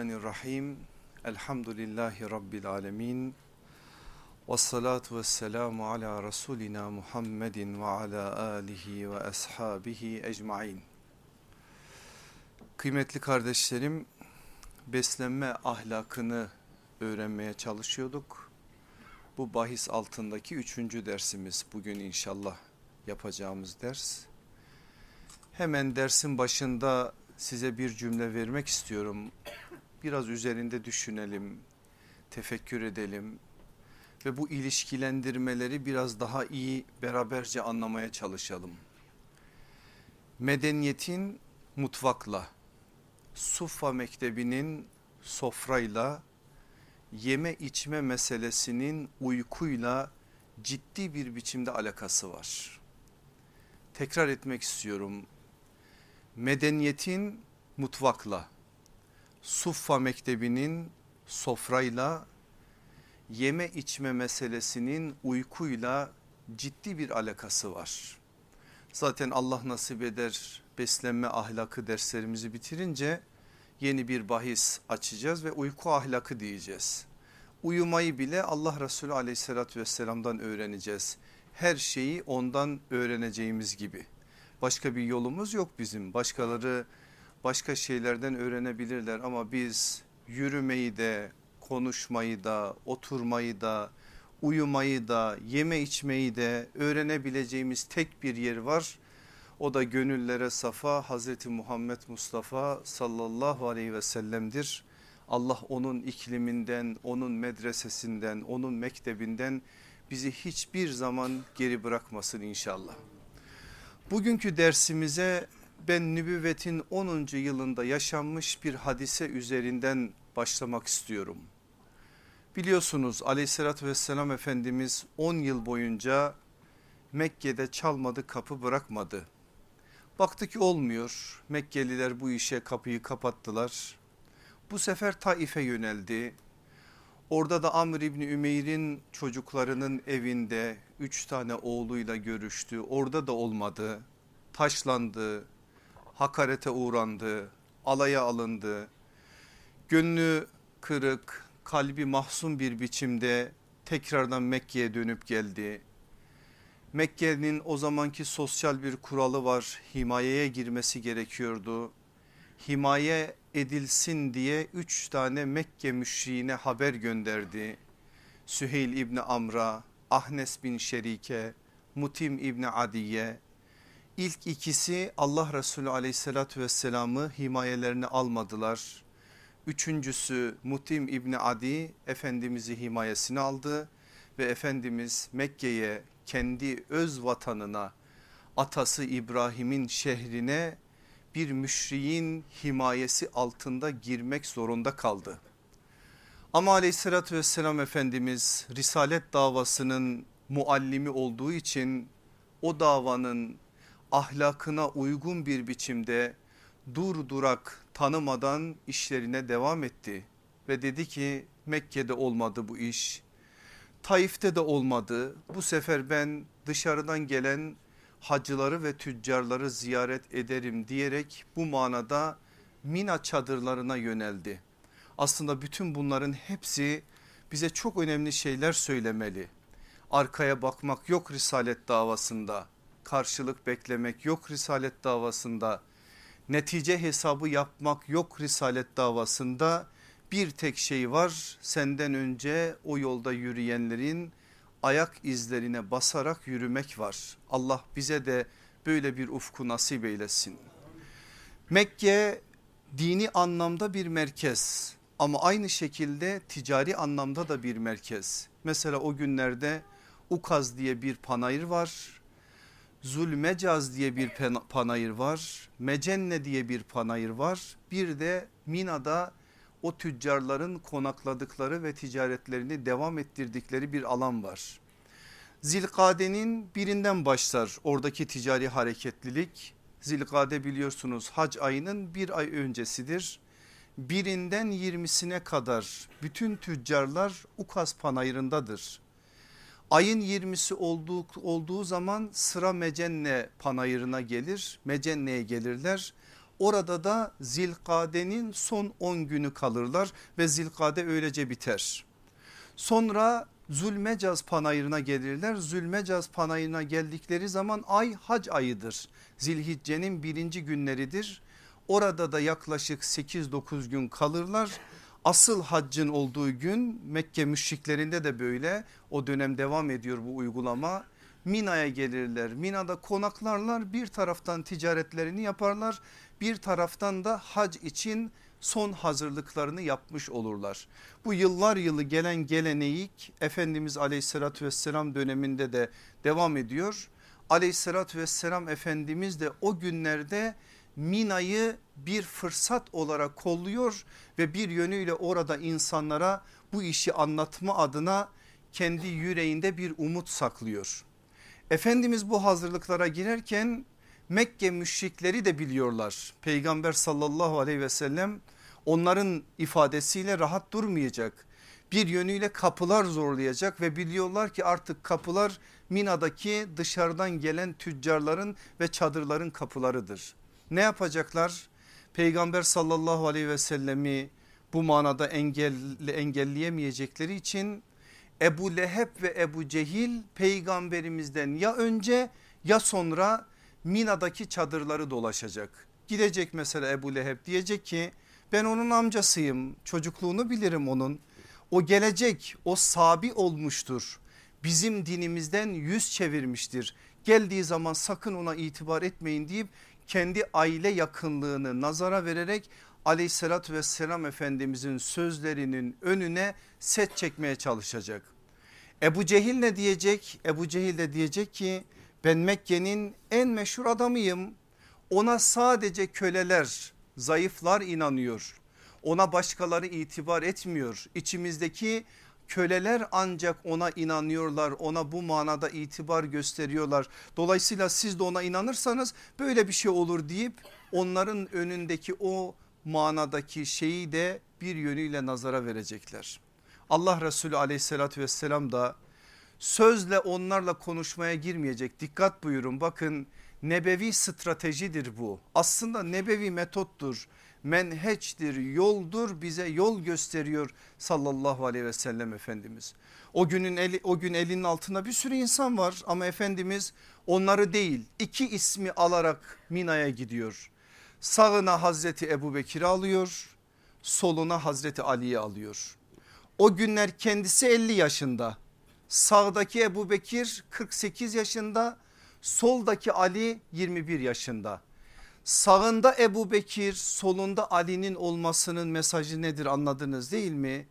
Bismillahirrahmanirrahim. Elhamdülillahi Rabbil alemin. Ve salatu ve selamu ala Resulina Muhammedin ve ala alihi ve ashabihi ecmain. Kıymetli kardeşlerim, beslenme ahlakını öğrenmeye çalışıyorduk. Bu bahis altındaki üçüncü dersimiz bugün inşallah yapacağımız ders. Hemen dersin başında size bir cümle vermek istiyorum. Biraz üzerinde düşünelim, tefekkür edelim ve bu ilişkilendirmeleri biraz daha iyi beraberce anlamaya çalışalım. Medeniyetin mutfakla, Suffa Mektebi'nin sofrayla, yeme içme meselesinin uykuyla ciddi bir biçimde alakası var. Tekrar etmek istiyorum medeniyetin mutfakla, Suffa Mektebi'nin sofrayla, yeme içme meselesinin uykuyla ciddi bir alakası var. Zaten Allah nasip eder beslenme ahlakı derslerimizi bitirince yeni bir bahis açacağız ve uyku ahlakı diyeceğiz. Uyumayı bile Allah Resulü aleyhissalatü vesselamdan öğreneceğiz. Her şeyi ondan öğreneceğimiz gibi. Başka bir yolumuz yok bizim. Başkaları başka şeylerden öğrenebilirler ama biz yürümeyi de, konuşmayı da, oturmayı da, uyumayı da, yeme içmeyi de öğrenebileceğimiz tek bir yer var. O da gönüllere safa Hazreti Muhammed Mustafa sallallahu aleyhi ve sellem'dir. Allah onun ikliminden, onun medresesinden, onun mektebinden bizi hiçbir zaman geri bırakmasın inşallah. Bugünkü dersimize ben nübüvvetin 10. yılında yaşanmış bir hadise üzerinden başlamak istiyorum. Biliyorsunuz aleyhissalatü vesselam Efendimiz 10 yıl boyunca Mekke'de çalmadı kapı bırakmadı. Baktı ki olmuyor Mekkeliler bu işe kapıyı kapattılar. Bu sefer Taif'e yöneldi. Orada da Amr İbni Ümeyr'in çocuklarının evinde üç tane oğluyla görüştü. Orada da olmadı. Taşlandı, hakarete uğrandı, alaya alındı. Gönlü kırık, kalbi mahzun bir biçimde tekrardan Mekke'ye dönüp geldi. Mekke'nin o zamanki sosyal bir kuralı var. Himayeye girmesi gerekiyordu. Himaye edilsin diye üç tane Mekke müşriğine haber gönderdi. Süheyl İbni Amr'a, Ahnes bin Şerike, Mutim İbni Adiye. İlk ikisi Allah Resulü aleyhissalatü vesselamı himayelerine almadılar. Üçüncüsü Mutim İbni Adi Efendimiz'i himayesine aldı ve Efendimiz Mekke'ye kendi öz vatanına atası İbrahim'in şehrine bir müşriğin himayesi altında girmek zorunda kaldı. Ama aleyhissalatü vesselam Efendimiz Risalet davasının muallimi olduğu için o davanın ahlakına uygun bir biçimde dur durak tanımadan işlerine devam etti. Ve dedi ki Mekke'de olmadı bu iş. Taif'te de olmadı. Bu sefer ben dışarıdan gelen hacıları ve tüccarları ziyaret ederim diyerek bu manada Mina çadırlarına yöneldi. Aslında bütün bunların hepsi bize çok önemli şeyler söylemeli. Arkaya bakmak yok risalet davasında. Karşılık beklemek yok risalet davasında. Netice hesabı yapmak yok risalet davasında. Bir tek şey var senden önce o yolda yürüyenlerin ayak izlerine basarak yürümek var. Allah bize de böyle bir ufku nasip eylesin. Mekke dini anlamda bir merkez ama aynı şekilde ticari anlamda da bir merkez. Mesela o günlerde Ukaz diye bir panayır var. Zulmecaz diye bir panayır var. Mecenne diye bir panayır var. Bir de Mina'da o tüccarların konakladıkları ve ticaretlerini devam ettirdikleri bir alan var. Zilkade'nin birinden başlar oradaki ticari hareketlilik. Zilkade biliyorsunuz hac ayının bir ay öncesidir. Birinden yirmisine kadar bütün tüccarlar Ukaz panayırındadır. Ayın 20'si olduğu, olduğu zaman sıra Mecenne panayırına gelir. Mecenne'ye gelirler. Orada da Zilkade'nin son 10 günü kalırlar ve Zilkade öylece biter. Sonra Zulmecaz panayırına gelirler. Zulmecaz panayırına geldikleri zaman ay hac ayıdır. Zilhicce'nin birinci günleridir. Orada da yaklaşık 8-9 gün kalırlar. Asıl haccın olduğu gün Mekke müşriklerinde de böyle o dönem devam ediyor bu uygulama. Mina'ya gelirler. Mina'da konaklarlar bir taraftan ticaretlerini yaparlar bir taraftan da hac için son hazırlıklarını yapmış olurlar. Bu yıllar yılı gelen geleneğik Efendimiz aleyhissalatü vesselam döneminde de devam ediyor. Aleyhissalatü vesselam Efendimiz de o günlerde Mina'yı bir fırsat olarak kolluyor ve bir yönüyle orada insanlara bu işi anlatma adına kendi yüreğinde bir umut saklıyor. Efendimiz bu hazırlıklara girerken Mekke müşrikleri de biliyorlar. Peygamber sallallahu aleyhi ve sellem onların ifadesiyle rahat durmayacak. Bir yönüyle kapılar zorlayacak ve biliyorlar ki artık kapılar Mina'daki dışarıdan gelen tüccarların ve çadırların kapılarıdır. Ne yapacaklar? Peygamber sallallahu aleyhi ve sellemi bu manada engelli, engelleyemeyecekleri için Ebu Leheb ve Ebu Cehil peygamberimizden ya önce ya sonra Mina'daki çadırları dolaşacak. Gidecek mesela Ebu Leheb diyecek ki ben onun amcasıyım çocukluğunu bilirim onun. O gelecek o sabi olmuştur. Bizim dinimizden yüz çevirmiştir. Geldiği zaman sakın ona itibar etmeyin deyip kendi aile yakınlığını nazara vererek aleyhissalatü vesselam efendimizin sözlerinin önüne set çekmeye çalışacak. Ebu Cehil ne diyecek? Ebu Cehil de diyecek ki ben Mekke'nin en meşhur adamıyım. Ona sadece köleler, zayıflar inanıyor. Ona başkaları itibar etmiyor. İçimizdeki köleler ancak ona inanıyorlar ona bu manada itibar gösteriyorlar. Dolayısıyla siz de ona inanırsanız böyle bir şey olur deyip onların önündeki o manadaki şeyi de bir yönüyle nazara verecekler. Allah Resulü aleyhissalatü vesselam da sözle onlarla konuşmaya girmeyecek. Dikkat buyurun bakın nebevi stratejidir bu. Aslında nebevi metottur. Menheçtir, yoldur bize yol gösteriyor sallallahu aleyhi ve sellem Efendimiz. O günün eli, o gün elinin altında bir sürü insan var ama Efendimiz onları değil iki ismi alarak Mina'ya gidiyor. Sağına Hazreti Ebu Bekir'i alıyor soluna Hazreti Ali'yi alıyor. O günler kendisi 50 yaşında Sağdaki Ebu Bekir 48 yaşında soldaki Ali 21 yaşında. Sağında Ebu Bekir solunda Ali'nin olmasının mesajı nedir anladınız değil mi?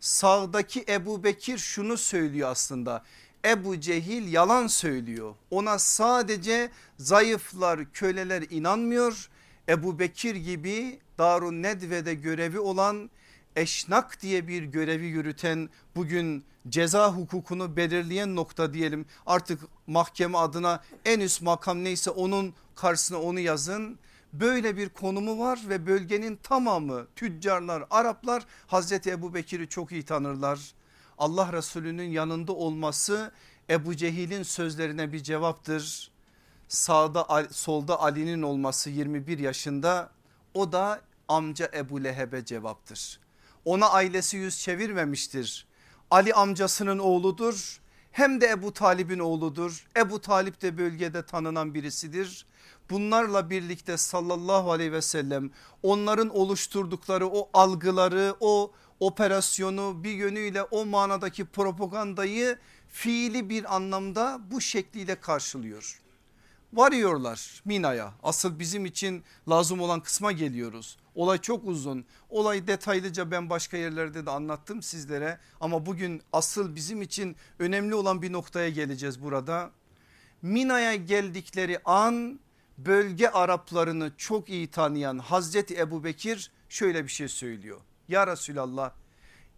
Sağdaki Ebu Bekir şunu söylüyor aslında Ebu Cehil yalan söylüyor. Ona sadece zayıflar köleler inanmıyor. Ebu Bekir gibi Darun Nedve'de görevi olan eşnak diye bir görevi yürüten bugün ceza hukukunu belirleyen nokta diyelim artık mahkeme adına en üst makam neyse onun karşısına onu yazın. Böyle bir konumu var ve bölgenin tamamı tüccarlar Araplar Hazreti Ebu Bekir'i çok iyi tanırlar. Allah Resulü'nün yanında olması Ebu Cehil'in sözlerine bir cevaptır. Sağda solda Ali'nin olması 21 yaşında o da amca Ebu Leheb'e cevaptır. Ona ailesi yüz çevirmemiştir. Ali amcasının oğludur hem de Ebu Talib'in oğludur. Ebu Talip de bölgede tanınan birisidir. Bunlarla birlikte sallallahu aleyhi ve sellem onların oluşturdukları o algıları o operasyonu bir yönüyle o manadaki propagandayı fiili bir anlamda bu şekliyle karşılıyor. Varıyorlar Mina'ya asıl bizim için lazım olan kısma geliyoruz. Olay çok uzun. Olay detaylıca ben başka yerlerde de anlattım sizlere. Ama bugün asıl bizim için önemli olan bir noktaya geleceğiz burada. Mina'ya geldikleri an bölge Araplarını çok iyi tanıyan Hazreti Ebu Bekir şöyle bir şey söylüyor. Ya Resulallah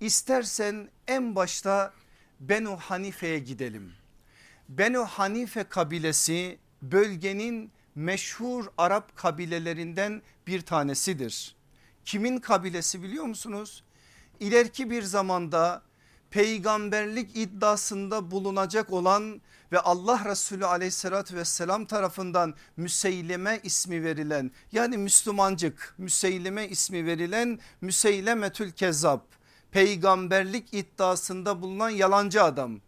istersen en başta Benu Hanife'ye gidelim. Benu Hanife kabilesi bölgenin meşhur Arap kabilelerinden bir tanesidir. Kimin kabilesi biliyor musunuz? İleriki bir zamanda peygamberlik iddiasında bulunacak olan ve Allah Resulü aleyhissalatü vesselam tarafından Müseyleme ismi verilen yani Müslümancık Müseyleme ismi verilen Müseylemetül Kezzab peygamberlik iddiasında bulunan yalancı adam.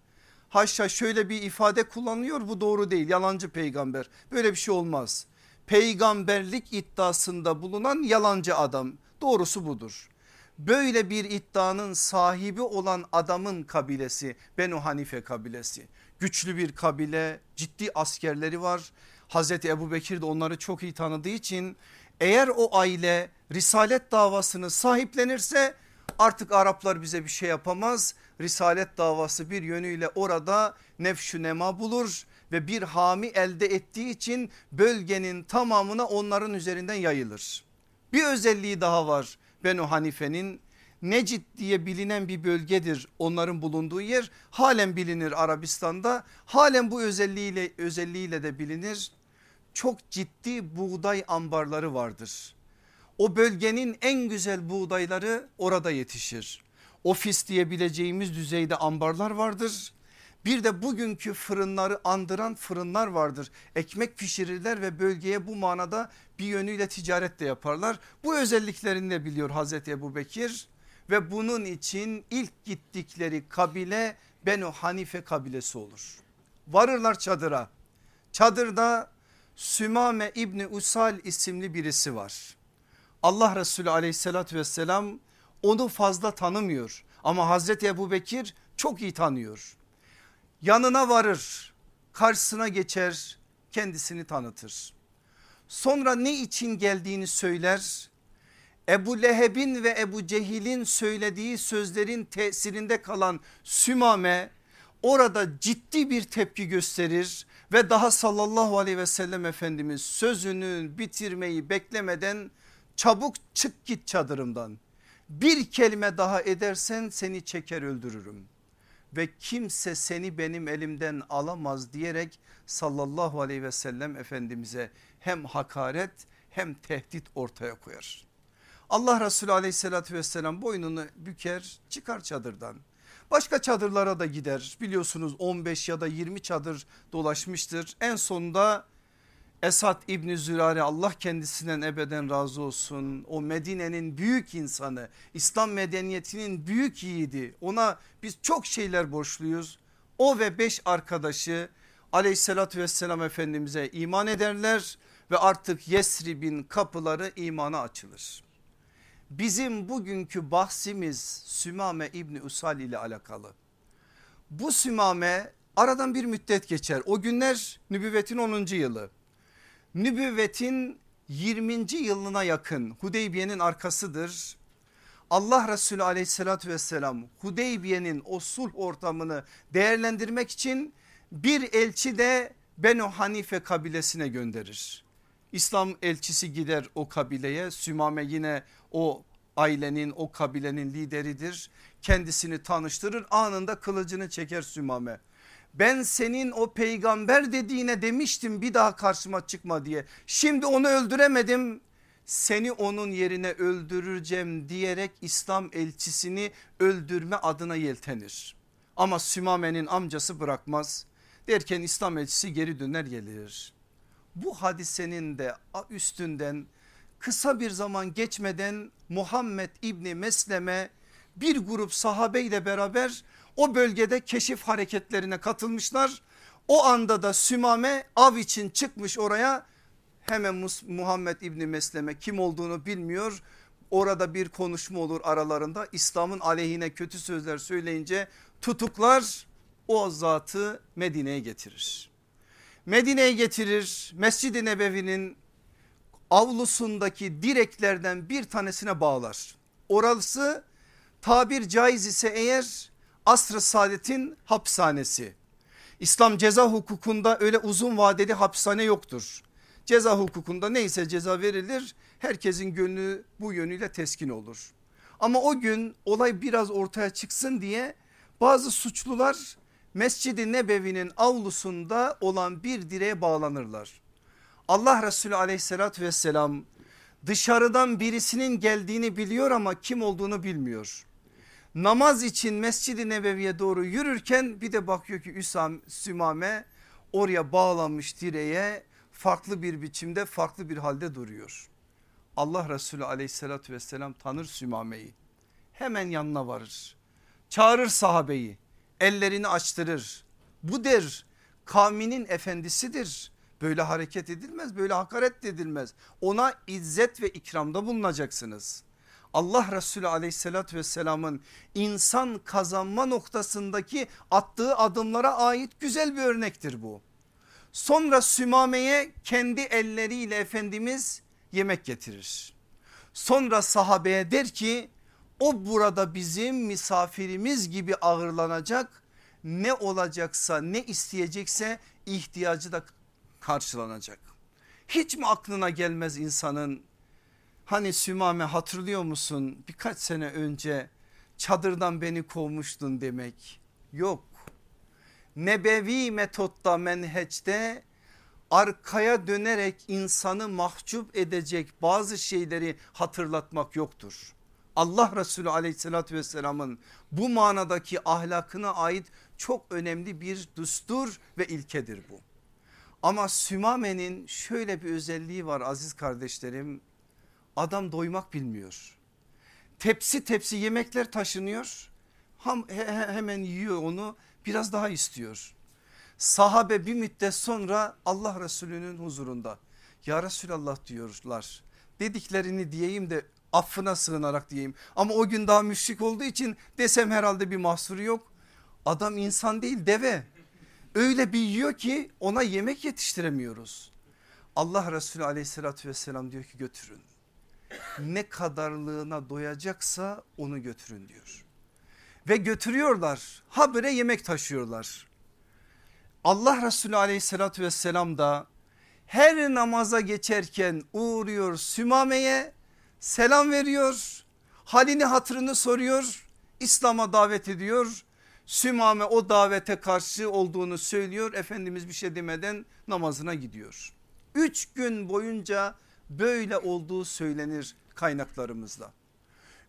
Haşa şöyle bir ifade kullanıyor bu doğru değil yalancı peygamber böyle bir şey olmaz. Peygamberlik iddiasında bulunan yalancı adam doğrusu budur. Böyle bir iddianın sahibi olan adamın kabilesi Benu Hanife kabilesi güçlü bir kabile ciddi askerleri var. Hazreti Ebu Bekir de onları çok iyi tanıdığı için eğer o aile risalet davasını sahiplenirse artık Araplar bize bir şey yapamaz. Risalet davası bir yönüyle orada nefşü nema bulur ve bir hami elde ettiği için bölgenin tamamına onların üzerinden yayılır. Bir özelliği daha var Benu Hanife'nin Necid diye bilinen bir bölgedir onların bulunduğu yer halen bilinir Arabistan'da halen bu özelliğiyle özelliğiyle de bilinir. Çok ciddi buğday ambarları vardır. O bölgenin en güzel buğdayları orada yetişir. Ofis diyebileceğimiz düzeyde ambarlar vardır. Bir de bugünkü fırınları andıran fırınlar vardır. Ekmek pişirirler ve bölgeye bu manada bir yönüyle ticaret de yaparlar. Bu özelliklerini de biliyor Hazreti Ebu Bekir ve bunun için ilk gittikleri kabile Benu Hanife kabilesi olur. Varırlar çadıra. Çadırda Sümame İbni Usal isimli birisi var. Allah Resulü aleyhissalatü vesselam onu fazla tanımıyor ama Hazreti Ebu Bekir çok iyi tanıyor. Yanına varır karşısına geçer kendisini tanıtır. Sonra ne için geldiğini söyler Ebu Leheb'in ve Ebu Cehil'in söylediği sözlerin tesirinde kalan Sümame orada ciddi bir tepki gösterir ve daha sallallahu aleyhi ve sellem Efendimiz sözünü bitirmeyi beklemeden çabuk çık git çadırımdan bir kelime daha edersen seni çeker öldürürüm ve kimse seni benim elimden alamaz diyerek sallallahu aleyhi ve sellem Efendimiz'e hem hakaret hem tehdit ortaya koyar. Allah Resulü aleyhissalatü vesselam boynunu büker çıkar çadırdan. Başka çadırlara da gider biliyorsunuz 15 ya da 20 çadır dolaşmıştır. En sonunda Esad İbni Zürare Allah kendisinden ebeden razı olsun. O Medine'nin büyük insanı İslam medeniyetinin büyük yiğidi ona biz çok şeyler borçluyuz. O ve beş arkadaşı aleyhissalatü vesselam efendimize iman ederler ve artık Yesrib'in kapıları imana açılır. Bizim bugünkü bahsimiz Sümame İbni Usal ile alakalı. Bu Sümame aradan bir müddet geçer. O günler nübüvvetin 10. yılı. Nübüvvetin 20. yılına yakın Hudeybiye'nin arkasıdır. Allah Resulü aleyhissalatü vesselam Hudeybiye'nin o sulh ortamını değerlendirmek için bir elçi de Benu Hanife kabilesine gönderir. İslam elçisi gider o kabileye Sümame yine o ailenin o kabilenin lideridir. Kendisini tanıştırır anında kılıcını çeker Sümame. Ben senin o peygamber dediğine demiştim bir daha karşıma çıkma diye. Şimdi onu öldüremedim seni onun yerine öldüreceğim diyerek İslam elçisini öldürme adına yeltenir. Ama Sümame'nin amcası bırakmaz derken İslam elçisi geri döner gelir. Bu hadisenin de üstünden kısa bir zaman geçmeden Muhammed İbni Mesleme bir grup sahabeyle beraber o bölgede keşif hareketlerine katılmışlar. O anda da Sümame av için çıkmış oraya hemen Muhammed İbni Mesleme kim olduğunu bilmiyor. Orada bir konuşma olur aralarında İslam'ın aleyhine kötü sözler söyleyince tutuklar o zatı Medine'ye getirir. Medine'ye getirir Mescid-i Nebevi'nin avlusundaki direklerden bir tanesine bağlar. Orası tabir caiz ise eğer asr-ı saadetin hapishanesi. İslam ceza hukukunda öyle uzun vadeli hapishane yoktur. Ceza hukukunda neyse ceza verilir herkesin gönlü bu yönüyle teskin olur. Ama o gün olay biraz ortaya çıksın diye bazı suçlular Mescid-i Nebevi'nin avlusunda olan bir direğe bağlanırlar. Allah Resulü aleyhissalatü vesselam dışarıdan birisinin geldiğini biliyor ama kim olduğunu bilmiyor. Namaz için Mescid-i Nebevi'ye doğru yürürken bir de bakıyor ki Üsam, Sümame oraya bağlanmış direğe farklı bir biçimde farklı bir halde duruyor. Allah Resulü aleyhissalatü vesselam tanır Sümame'yi. Hemen yanına varır. Çağırır sahabeyi. Ellerini açtırır. Bu der kavminin efendisidir. Böyle hareket edilmez böyle hakaret edilmez. Ona izzet ve ikramda bulunacaksınız. Allah Resulü aleyhissalatü vesselamın insan kazanma noktasındaki attığı adımlara ait güzel bir örnektir bu. Sonra Sümame'ye kendi elleriyle Efendimiz yemek getirir. Sonra sahabeye der ki o burada bizim misafirimiz gibi ağırlanacak ne olacaksa ne isteyecekse ihtiyacı da karşılanacak. Hiç mi aklına gelmez insanın hani Sümame hatırlıyor musun birkaç sene önce çadırdan beni kovmuştun demek yok. Nebevi metotta menheçte arkaya dönerek insanı mahcup edecek bazı şeyleri hatırlatmak yoktur. Allah Resulü aleyhissalatü vesselamın bu manadaki ahlakına ait çok önemli bir düstur ve ilkedir bu. Ama Sümame'nin şöyle bir özelliği var aziz kardeşlerim. Adam doymak bilmiyor. Tepsi tepsi yemekler taşınıyor. hemen yiyor onu biraz daha istiyor. Sahabe bir müddet sonra Allah Resulü'nün huzurunda ya Resulallah diyorlar. Dediklerini diyeyim de affına sığınarak diyeyim. Ama o gün daha müşrik olduğu için desem herhalde bir mahsuru yok. Adam insan değil deve. Öyle bir yiyor ki ona yemek yetiştiremiyoruz. Allah Resulü aleyhissalatü vesselam diyor ki götürün. Ne kadarlığına doyacaksa onu götürün diyor. Ve götürüyorlar habire yemek taşıyorlar. Allah Resulü aleyhissalatü vesselam da her namaza geçerken uğruyor Sümame'ye selam veriyor. Halini hatırını soruyor. İslam'a davet ediyor. Sümame o davete karşı olduğunu söylüyor. Efendimiz bir şey demeden namazına gidiyor. Üç gün boyunca böyle olduğu söylenir kaynaklarımızda.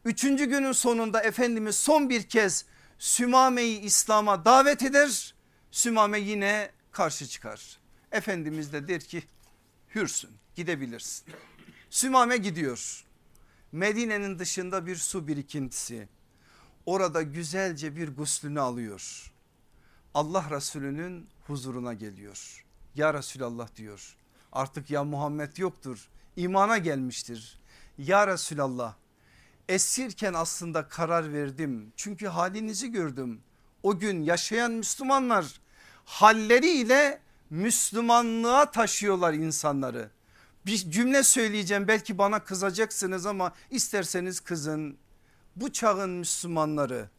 Üçüncü günün sonunda Efendimiz son bir kez Sümame'yi İslam'a davet eder. Sümame yine karşı çıkar. Efendimiz de der ki hürsün gidebilirsin. Sümame gidiyor. Medine'nin dışında bir su birikintisi. Orada güzelce bir guslünü alıyor. Allah Resulü'nün huzuruna geliyor. Ya Resulallah diyor artık ya Muhammed yoktur imana gelmiştir. Ya Resulallah esirken aslında karar verdim çünkü halinizi gördüm. O gün yaşayan Müslümanlar halleriyle Müslümanlığa taşıyorlar insanları bir cümle söyleyeceğim belki bana kızacaksınız ama isterseniz kızın. Bu çağın Müslümanları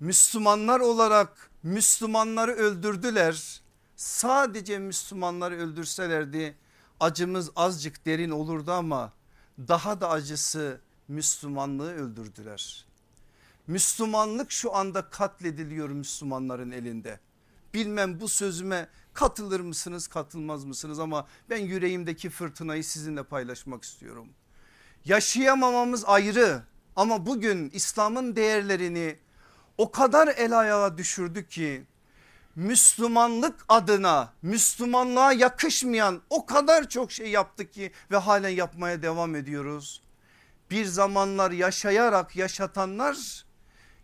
Müslümanlar olarak Müslümanları öldürdüler. Sadece Müslümanları öldürselerdi acımız azıcık derin olurdu ama daha da acısı Müslümanlığı öldürdüler. Müslümanlık şu anda katlediliyor Müslümanların elinde. Bilmem bu sözüme Katılır mısınız katılmaz mısınız ama ben yüreğimdeki fırtınayı sizinle paylaşmak istiyorum. Yaşayamamamız ayrı ama bugün İslam'ın değerlerini o kadar el ayağa düşürdük ki Müslümanlık adına Müslümanlığa yakışmayan o kadar çok şey yaptık ki ve halen yapmaya devam ediyoruz. Bir zamanlar yaşayarak yaşatanlar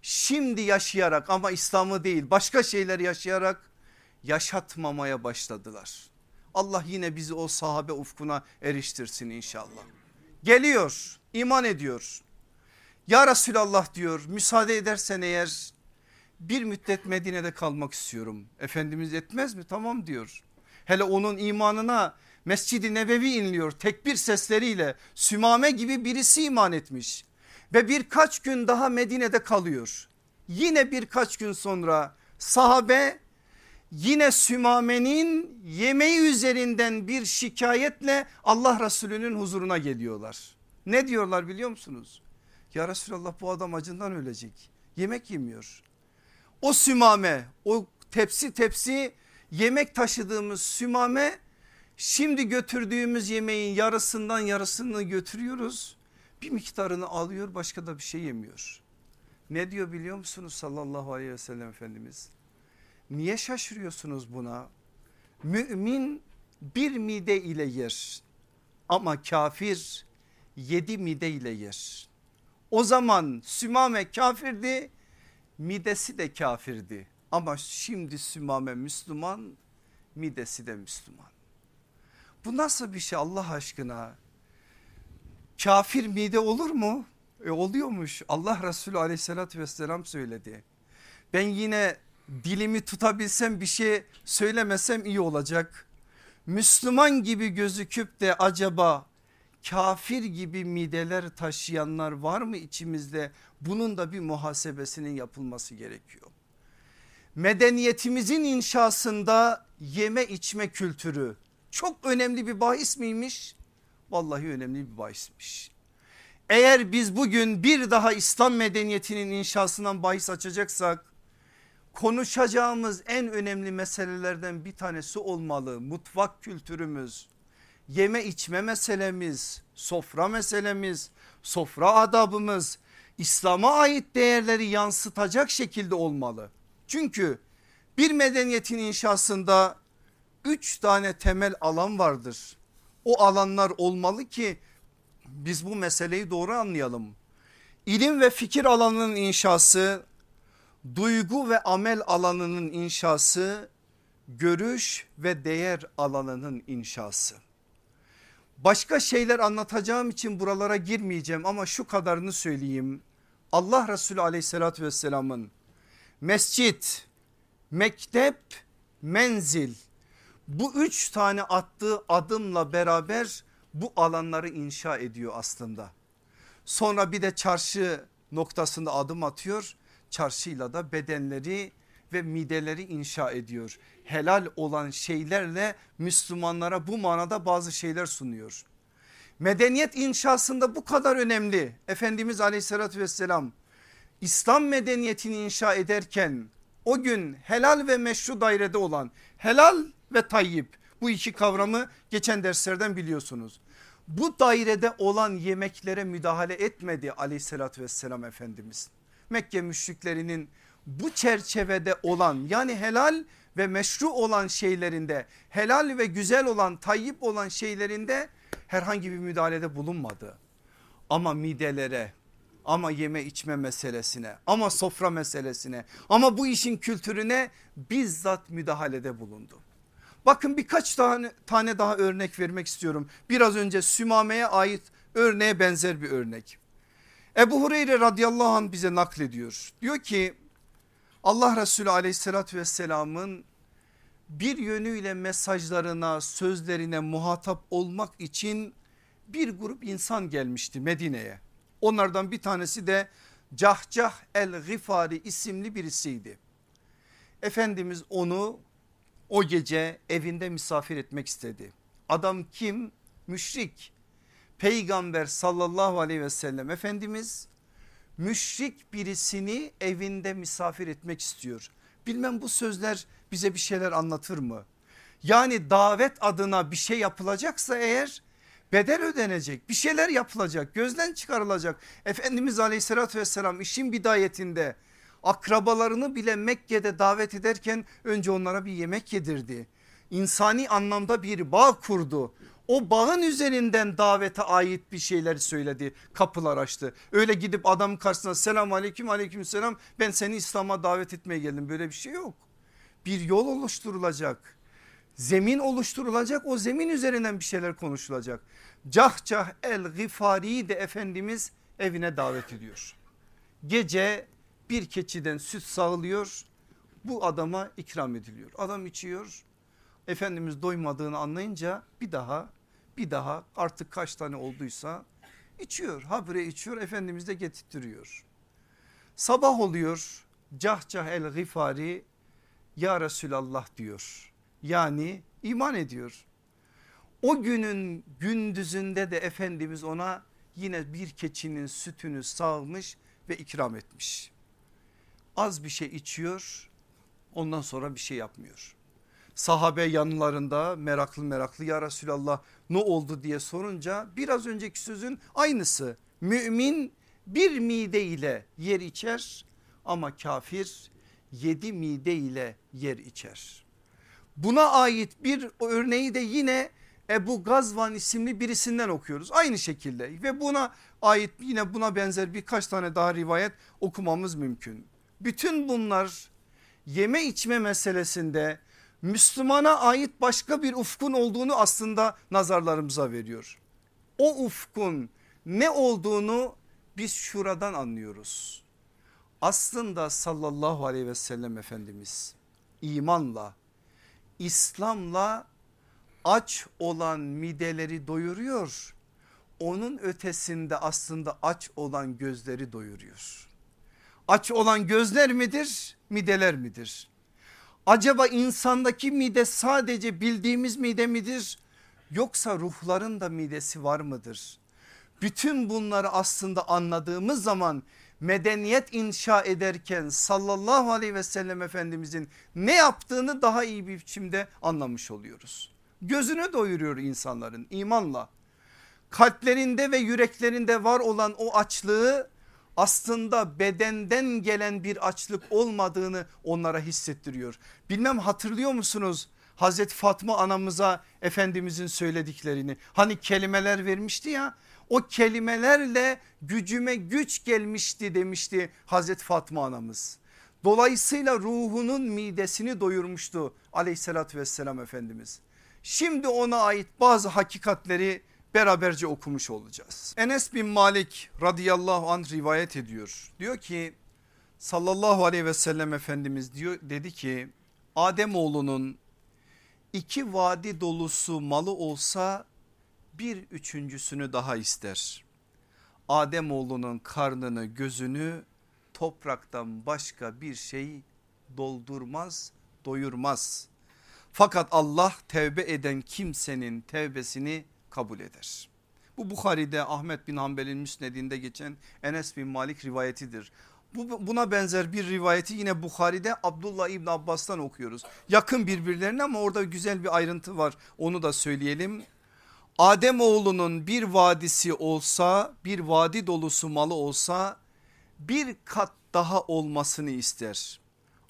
şimdi yaşayarak ama İslam'ı değil başka şeyler yaşayarak yaşatmamaya başladılar. Allah yine bizi o sahabe ufkuna eriştirsin inşallah. Geliyor iman ediyor. Ya Resulallah diyor müsaade edersen eğer bir müddet Medine'de kalmak istiyorum. Efendimiz etmez mi? Tamam diyor. Hele onun imanına Mescid-i Nebevi inliyor tekbir sesleriyle Sümame gibi birisi iman etmiş. Ve birkaç gün daha Medine'de kalıyor. Yine birkaç gün sonra sahabe yine Sümame'nin yemeği üzerinden bir şikayetle Allah Resulü'nün huzuruna geliyorlar. Ne diyorlar biliyor musunuz? Ya Resulallah bu adam acından ölecek. Yemek yemiyor. O Sümame o tepsi tepsi yemek taşıdığımız Sümame şimdi götürdüğümüz yemeğin yarısından yarısını götürüyoruz. Bir miktarını alıyor başka da bir şey yemiyor. Ne diyor biliyor musunuz sallallahu aleyhi ve sellem Efendimiz? Niye şaşırıyorsunuz buna? Mümin bir mide ile yer ama kafir yedi mide ile yer. O zaman Sümame kafirdi midesi de kafirdi ama şimdi Sümame Müslüman midesi de Müslüman. Bu nasıl bir şey Allah aşkına? Kafir mide olur mu? E oluyormuş Allah Resulü aleyhissalatü vesselam söyledi. Ben yine dilimi tutabilsem bir şey söylemesem iyi olacak. Müslüman gibi gözüküp de acaba kafir gibi mideler taşıyanlar var mı içimizde? Bunun da bir muhasebesinin yapılması gerekiyor. Medeniyetimizin inşasında yeme içme kültürü çok önemli bir bahis miymiş? Vallahi önemli bir bahismiş. Eğer biz bugün bir daha İslam medeniyetinin inşasından bahis açacaksak konuşacağımız en önemli meselelerden bir tanesi olmalı. Mutfak kültürümüz, yeme içme meselemiz, sofra meselemiz, sofra adabımız İslam'a ait değerleri yansıtacak şekilde olmalı. Çünkü bir medeniyetin inşasında üç tane temel alan vardır. O alanlar olmalı ki biz bu meseleyi doğru anlayalım. İlim ve fikir alanının inşası, duygu ve amel alanının inşası, görüş ve değer alanının inşası. Başka şeyler anlatacağım için buralara girmeyeceğim ama şu kadarını söyleyeyim. Allah Resulü aleyhissalatü vesselamın mescit, mektep, menzil bu üç tane attığı adımla beraber bu alanları inşa ediyor aslında. Sonra bir de çarşı noktasında adım atıyor. Çarşıyla da bedenleri ve mideleri inşa ediyor. Helal olan şeylerle Müslümanlara bu manada bazı şeyler sunuyor. Medeniyet inşasında bu kadar önemli. Efendimiz aleyhissalatü vesselam İslam medeniyetini inşa ederken o gün helal ve meşru dairede olan helal ve tayyip bu iki kavramı geçen derslerden biliyorsunuz. Bu dairede olan yemeklere müdahale etmedi aleyhissalatü vesselam Efendimiz. Mekke müşriklerinin bu çerçevede olan yani helal ve meşru olan şeylerinde helal ve güzel olan tayyip olan şeylerinde herhangi bir müdahalede bulunmadı. Ama midelere ama yeme içme meselesine ama sofra meselesine ama bu işin kültürüne bizzat müdahalede bulundu. Bakın birkaç tane, tane daha örnek vermek istiyorum. Biraz önce Sümame'ye ait örneğe benzer bir örnek. Ebu Hureyre radıyallahu anh bize naklediyor. Diyor ki Allah Resulü aleyhissalatü vesselamın bir yönüyle mesajlarına sözlerine muhatap olmak için bir grup insan gelmişti Medine'ye. Onlardan bir tanesi de Cahcah el Gifari isimli birisiydi. Efendimiz onu o gece evinde misafir etmek istedi. Adam kim? Müşrik. Peygamber sallallahu aleyhi ve sellem Efendimiz müşrik birisini evinde misafir etmek istiyor. Bilmem bu sözler bize bir şeyler anlatır mı? Yani davet adına bir şey yapılacaksa eğer bedel ödenecek bir şeyler yapılacak gözden çıkarılacak. Efendimiz aleyhissalatü vesselam işin bidayetinde akrabalarını bile Mekke'de davet ederken önce onlara bir yemek yedirdi. İnsani anlamda bir bağ kurdu. O bağın üzerinden davete ait bir şeyler söyledi kapılar açtı. Öyle gidip adam karşısına selam aleyküm aleyküm selam ben seni İslam'a davet etmeye geldim böyle bir şey yok. Bir yol oluşturulacak zemin oluşturulacak o zemin üzerinden bir şeyler konuşulacak. Cahcah el Gifari'yi de Efendimiz evine davet ediyor. Gece bir keçiden süt sağlıyor bu adama ikram ediliyor. Adam içiyor Efendimiz doymadığını anlayınca bir daha bir daha artık kaç tane olduysa içiyor. Habire içiyor Efendimiz de getirtiyor. Sabah oluyor Cahcah el Gifari ya Resulallah diyor. Yani iman ediyor. O günün gündüzünde de Efendimiz ona yine bir keçinin sütünü sağmış ve ikram etmiş az bir şey içiyor ondan sonra bir şey yapmıyor. Sahabe yanlarında meraklı meraklı ya Resulallah ne oldu diye sorunca biraz önceki sözün aynısı. Mümin bir mide ile yer içer ama kafir yedi mide ile yer içer. Buna ait bir örneği de yine Ebu Gazvan isimli birisinden okuyoruz. Aynı şekilde ve buna ait yine buna benzer birkaç tane daha rivayet okumamız mümkün. Bütün bunlar yeme içme meselesinde Müslümana ait başka bir ufkun olduğunu aslında nazarlarımıza veriyor. O ufkun ne olduğunu biz şuradan anlıyoruz. Aslında sallallahu aleyhi ve sellem Efendimiz imanla, İslam'la aç olan mideleri doyuruyor. Onun ötesinde aslında aç olan gözleri doyuruyor. Aç olan gözler midir, mideler midir? Acaba insandaki mide sadece bildiğimiz mide midir? Yoksa ruhların da midesi var mıdır? Bütün bunları aslında anladığımız zaman medeniyet inşa ederken sallallahu aleyhi ve sellem efendimizin ne yaptığını daha iyi bir biçimde anlamış oluyoruz. Gözünü doyuruyor insanların imanla. Kalplerinde ve yüreklerinde var olan o açlığı aslında bedenden gelen bir açlık olmadığını onlara hissettiriyor. Bilmem hatırlıyor musunuz? Hazreti Fatma anamıza Efendimizin söylediklerini hani kelimeler vermişti ya o kelimelerle gücüme güç gelmişti demişti Hazreti Fatma anamız. Dolayısıyla ruhunun midesini doyurmuştu aleyhissalatü vesselam Efendimiz. Şimdi ona ait bazı hakikatleri beraberce okumuş olacağız. Enes bin Malik radıyallahu anh rivayet ediyor. Diyor ki sallallahu aleyhi ve sellem Efendimiz diyor dedi ki Adem oğlunun iki vadi dolusu malı olsa bir üçüncüsünü daha ister. Adem oğlunun karnını gözünü topraktan başka bir şey doldurmaz doyurmaz. Fakat Allah tevbe eden kimsenin tevbesini kabul eder. Bu Bukhari'de Ahmet bin Hanbel'in müsnedinde geçen Enes bin Malik rivayetidir. Bu, buna benzer bir rivayeti yine Bukhari'de Abdullah İbn Abbas'tan okuyoruz. Yakın birbirlerine ama orada güzel bir ayrıntı var onu da söyleyelim. Adem oğlunun bir vadisi olsa bir vadi dolusu malı olsa bir kat daha olmasını ister.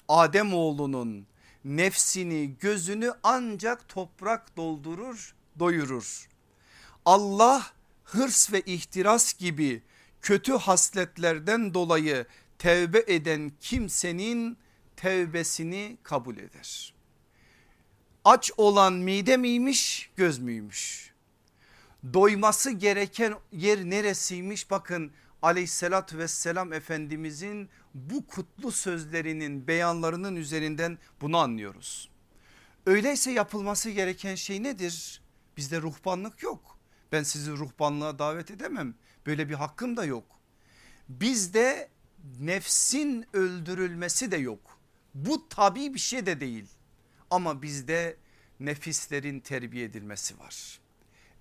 Adem oğlunun nefsini gözünü ancak toprak doldurur doyurur. Allah hırs ve ihtiras gibi kötü hasletlerden dolayı tevbe eden kimsenin tevbesini kabul eder. Aç olan mide miymiş göz müymüş? Doyması gereken yer neresiymiş bakın aleyhissalatü vesselam efendimizin bu kutlu sözlerinin beyanlarının üzerinden bunu anlıyoruz. Öyleyse yapılması gereken şey nedir? Bizde ruhbanlık yok. Ben sizi ruhbanlığa davet edemem. Böyle bir hakkım da yok. Bizde nefsin öldürülmesi de yok. Bu tabi bir şey de değil. Ama bizde nefislerin terbiye edilmesi var.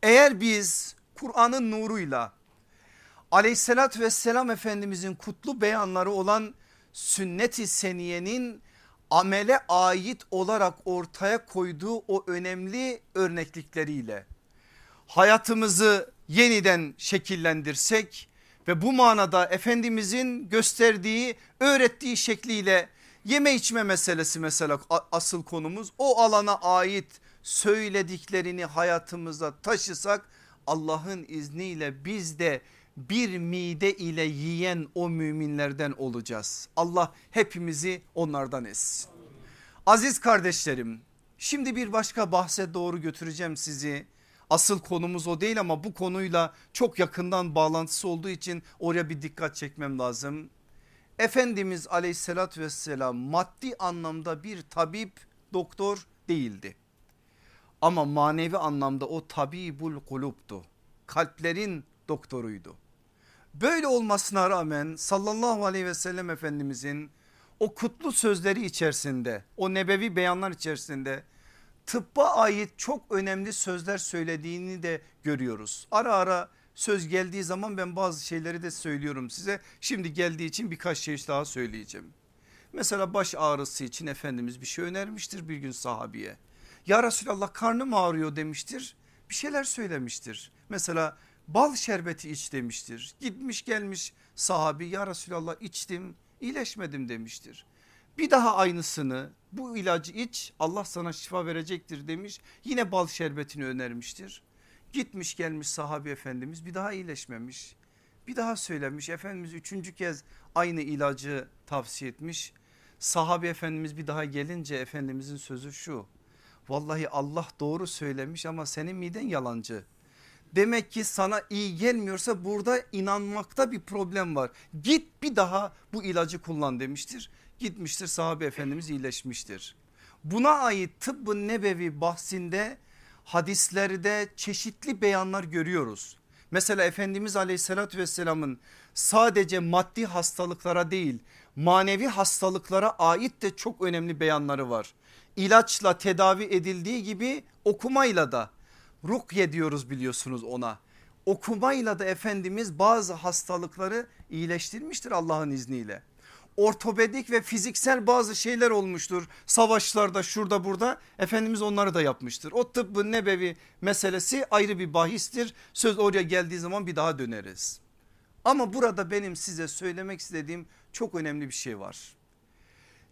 Eğer biz Kur'an'ın nuruyla aleyhissalatü vesselam efendimizin kutlu beyanları olan sünnet-i seniyenin amele ait olarak ortaya koyduğu o önemli örneklikleriyle hayatımızı yeniden şekillendirsek ve bu manada Efendimizin gösterdiği öğrettiği şekliyle yeme içme meselesi mesela asıl konumuz o alana ait söylediklerini hayatımıza taşısak Allah'ın izniyle biz de bir mide ile yiyen o müminlerden olacağız. Allah hepimizi onlardan etsin. Aziz kardeşlerim şimdi bir başka bahse doğru götüreceğim sizi. Asıl konumuz o değil ama bu konuyla çok yakından bağlantısı olduğu için oraya bir dikkat çekmem lazım. Efendimiz aleyhissalatü vesselam maddi anlamda bir tabip doktor değildi. Ama manevi anlamda o tabibul kuluptu. Kalplerin doktoruydu. Böyle olmasına rağmen sallallahu aleyhi ve sellem efendimizin o kutlu sözleri içerisinde o nebevi beyanlar içerisinde tıbba ait çok önemli sözler söylediğini de görüyoruz. Ara ara söz geldiği zaman ben bazı şeyleri de söylüyorum size. Şimdi geldiği için birkaç şey daha söyleyeceğim. Mesela baş ağrısı için Efendimiz bir şey önermiştir bir gün sahabiye. Ya Resulallah karnım ağrıyor demiştir bir şeyler söylemiştir. Mesela Bal şerbeti iç demiştir. Gitmiş gelmiş sahabi ya Resulallah içtim iyileşmedim demiştir. Bir daha aynısını bu ilacı iç Allah sana şifa verecektir demiş. Yine bal şerbetini önermiştir. Gitmiş gelmiş sahabi efendimiz bir daha iyileşmemiş. Bir daha söylemiş Efendimiz üçüncü kez aynı ilacı tavsiye etmiş. Sahabi efendimiz bir daha gelince efendimizin sözü şu. Vallahi Allah doğru söylemiş ama senin miden yalancı. Demek ki sana iyi gelmiyorsa burada inanmakta bir problem var. Git bir daha bu ilacı kullan demiştir. Gitmiştir sahabe efendimiz iyileşmiştir. Buna ait tıbbı nebevi bahsinde hadislerde çeşitli beyanlar görüyoruz. Mesela Efendimiz aleyhissalatü vesselamın sadece maddi hastalıklara değil manevi hastalıklara ait de çok önemli beyanları var. İlaçla tedavi edildiği gibi okumayla da rukye diyoruz biliyorsunuz ona. Okumayla da Efendimiz bazı hastalıkları iyileştirmiştir Allah'ın izniyle ortopedik ve fiziksel bazı şeyler olmuştur. Savaşlarda şurada burada Efendimiz onları da yapmıştır. O tıbbın nebevi meselesi ayrı bir bahistir. Söz oraya geldiği zaman bir daha döneriz. Ama burada benim size söylemek istediğim çok önemli bir şey var.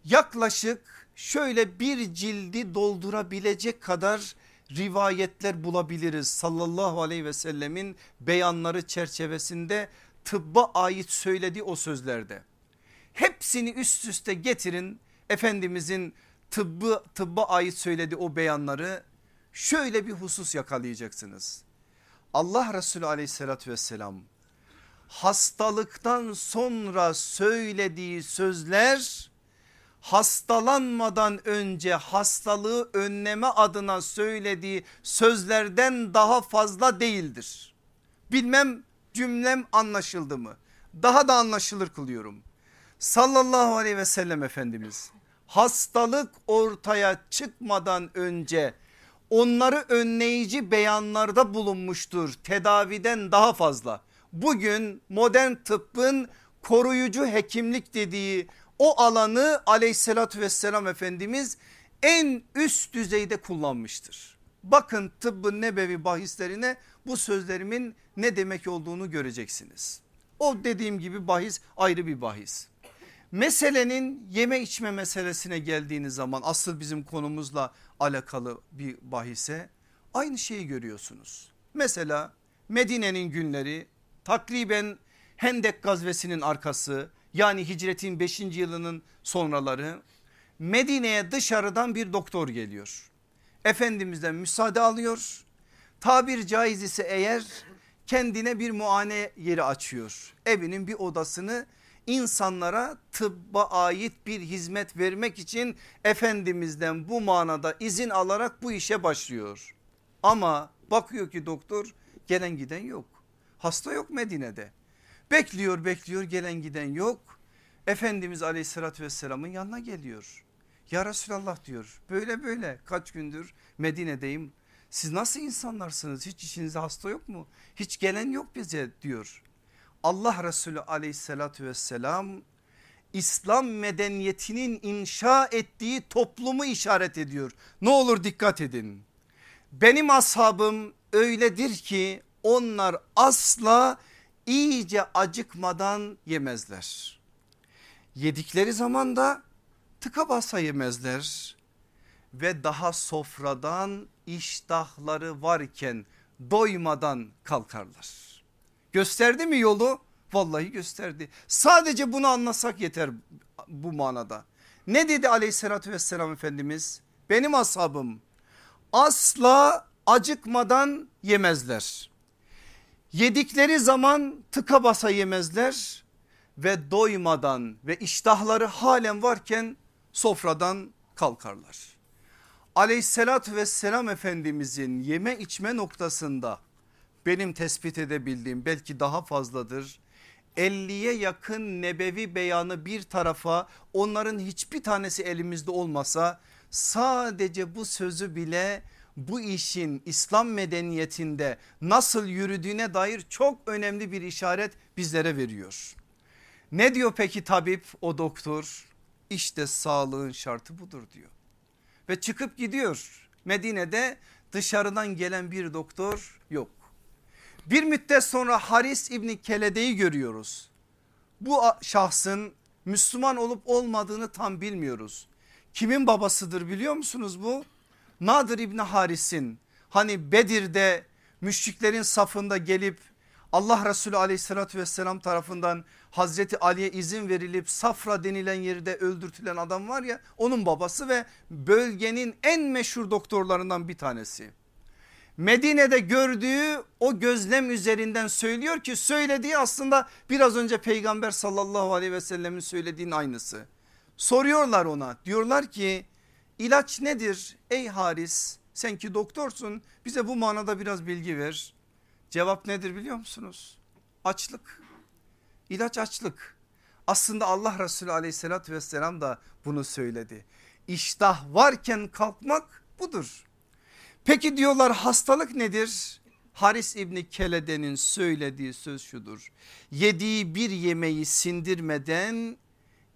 Yaklaşık şöyle bir cildi doldurabilecek kadar rivayetler bulabiliriz. Sallallahu aleyhi ve sellemin beyanları çerçevesinde tıbba ait söylediği o sözlerde. Hepsini üst üste getirin Efendimizin tıbbı, tıbba ait söylediği o beyanları şöyle bir husus yakalayacaksınız. Allah Resulü aleyhissalatü vesselam hastalıktan sonra söylediği sözler hastalanmadan önce hastalığı önleme adına söylediği sözlerden daha fazla değildir. Bilmem cümlem anlaşıldı mı? Daha da anlaşılır kılıyorum sallallahu aleyhi ve sellem Efendimiz hastalık ortaya çıkmadan önce onları önleyici beyanlarda bulunmuştur tedaviden daha fazla. Bugün modern tıbbın koruyucu hekimlik dediği o alanı aleyhissalatü vesselam Efendimiz en üst düzeyde kullanmıştır. Bakın tıbbın nebevi bahislerine bu sözlerimin ne demek olduğunu göreceksiniz. O dediğim gibi bahis ayrı bir bahis. Meselenin yeme içme meselesine geldiğiniz zaman asıl bizim konumuzla alakalı bir bahise aynı şeyi görüyorsunuz. Mesela Medine'nin günleri takriben Hendek gazvesinin arkası yani hicretin 5. yılının sonraları Medine'ye dışarıdan bir doktor geliyor. Efendimiz'den müsaade alıyor. Tabir caiz ise eğer kendine bir muayene yeri açıyor. Evinin bir odasını insanlara tıbba ait bir hizmet vermek için Efendimiz'den bu manada izin alarak bu işe başlıyor. Ama bakıyor ki doktor gelen giden yok. Hasta yok Medine'de. Bekliyor bekliyor gelen giden yok. Efendimiz aleyhissalatü vesselamın yanına geliyor. Ya Resulallah diyor böyle böyle kaç gündür Medine'deyim. Siz nasıl insanlarsınız hiç içinizde hasta yok mu? Hiç gelen yok bize diyor. Allah Resulü aleyhissalatü vesselam İslam medeniyetinin inşa ettiği toplumu işaret ediyor. Ne olur dikkat edin. Benim ashabım öyledir ki onlar asla iyice acıkmadan yemezler. Yedikleri zaman da tıka basa yemezler ve daha sofradan iştahları varken doymadan kalkarlar. Gösterdi mi yolu? Vallahi gösterdi. Sadece bunu anlasak yeter bu manada. Ne dedi aleyhissalatü vesselam Efendimiz? Benim ashabım asla acıkmadan yemezler. Yedikleri zaman tıka basa yemezler ve doymadan ve iştahları halen varken sofradan kalkarlar. Aleyhissalatü vesselam Efendimizin yeme içme noktasında benim tespit edebildiğim belki daha fazladır. 50'ye yakın nebevi beyanı bir tarafa onların hiçbir tanesi elimizde olmasa sadece bu sözü bile bu işin İslam medeniyetinde nasıl yürüdüğüne dair çok önemli bir işaret bizlere veriyor. Ne diyor peki tabip o doktor? İşte sağlığın şartı budur diyor. Ve çıkıp gidiyor. Medine'de dışarıdan gelen bir doktor yok Bir müddet sonra Haris İbni Kelede'yi görüyoruz. Bu şahsın Müslüman olup olmadığını tam bilmiyoruz. Kimin babasıdır biliyor musunuz bu? Nadir İbni Haris'in hani Bedir'de müşriklerin safında gelip Allah Resulü aleyhissalatü vesselam tarafından Hazreti Ali'ye izin verilip Safra denilen yerde öldürtülen adam var ya onun babası ve bölgenin en meşhur doktorlarından bir tanesi. Medine'de gördüğü o gözlem üzerinden söylüyor ki söylediği aslında biraz önce peygamber sallallahu aleyhi ve sellemin söylediğinin aynısı. Soruyorlar ona diyorlar ki ilaç nedir ey Haris sen ki doktorsun bize bu manada biraz bilgi ver. Cevap nedir biliyor musunuz? Açlık. İlaç açlık. Aslında Allah Resulü aleyhissalatü vesselam da bunu söyledi. İştah varken kalkmak budur. Peki diyorlar hastalık nedir? Haris İbni Kelede'nin söylediği söz şudur. Yediği bir yemeği sindirmeden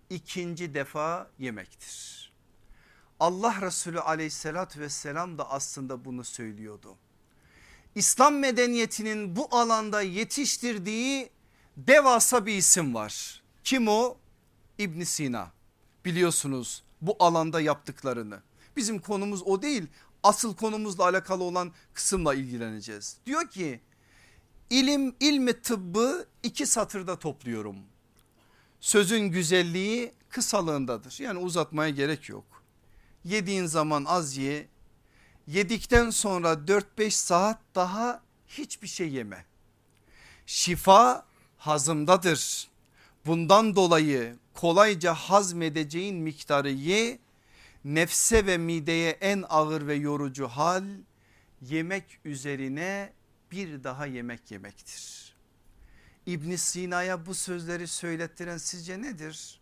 ikinci defa yemektir. Allah Resulü aleyhissalatü vesselam da aslında bunu söylüyordu. İslam medeniyetinin bu alanda yetiştirdiği devasa bir isim var. Kim o? İbn Sina. Biliyorsunuz bu alanda yaptıklarını. Bizim konumuz o değil. Asıl konumuzla alakalı olan kısımla ilgileneceğiz. Diyor ki ilim ilmi tıbbı iki satırda topluyorum. Sözün güzelliği kısalığındadır. Yani uzatmaya gerek yok. Yediğin zaman az ye. Yedikten sonra 4-5 saat daha hiçbir şey yeme. Şifa hazımdadır. Bundan dolayı kolayca hazmedeceğin miktarı ye. Nefse ve mideye en ağır ve yorucu hal yemek üzerine bir daha yemek yemektir. İbn Sina'ya bu sözleri söylettiren sizce nedir?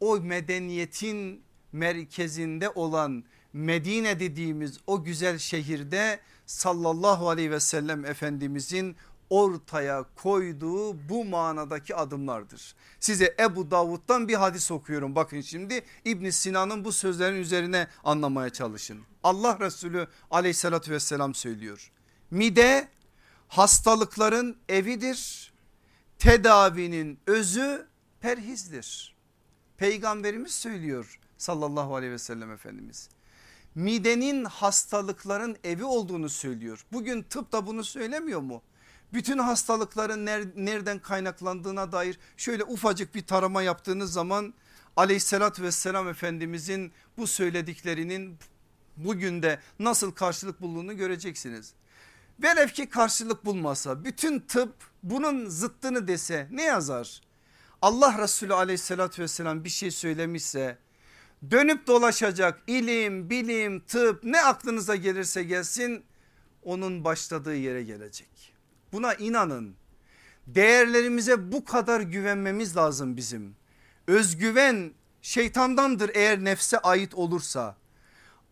O medeniyetin merkezinde olan Medine dediğimiz o güzel şehirde sallallahu aleyhi ve sellem efendimizin ortaya koyduğu bu manadaki adımlardır. Size Ebu Davud'dan bir hadis okuyorum bakın şimdi İbn Sina'nın bu sözlerin üzerine anlamaya çalışın. Allah Resulü aleyhissalatü vesselam söylüyor. Mide hastalıkların evidir. Tedavinin özü perhizdir. Peygamberimiz söylüyor sallallahu aleyhi ve sellem efendimiz. Midenin hastalıkların evi olduğunu söylüyor. Bugün tıp da bunu söylemiyor mu? Bütün hastalıkların nereden kaynaklandığına dair şöyle ufacık bir tarama yaptığınız zaman aleyhissalatü vesselam efendimizin bu söylediklerinin bugün de nasıl karşılık bulduğunu göreceksiniz. Velev ki karşılık bulmasa bütün tıp bunun zıttını dese ne yazar? Allah Resulü aleyhissalatü vesselam bir şey söylemişse dönüp dolaşacak ilim, bilim, tıp ne aklınıza gelirse gelsin onun başladığı yere gelecek. Buna inanın. Değerlerimize bu kadar güvenmemiz lazım bizim. Özgüven şeytandandır eğer nefse ait olursa.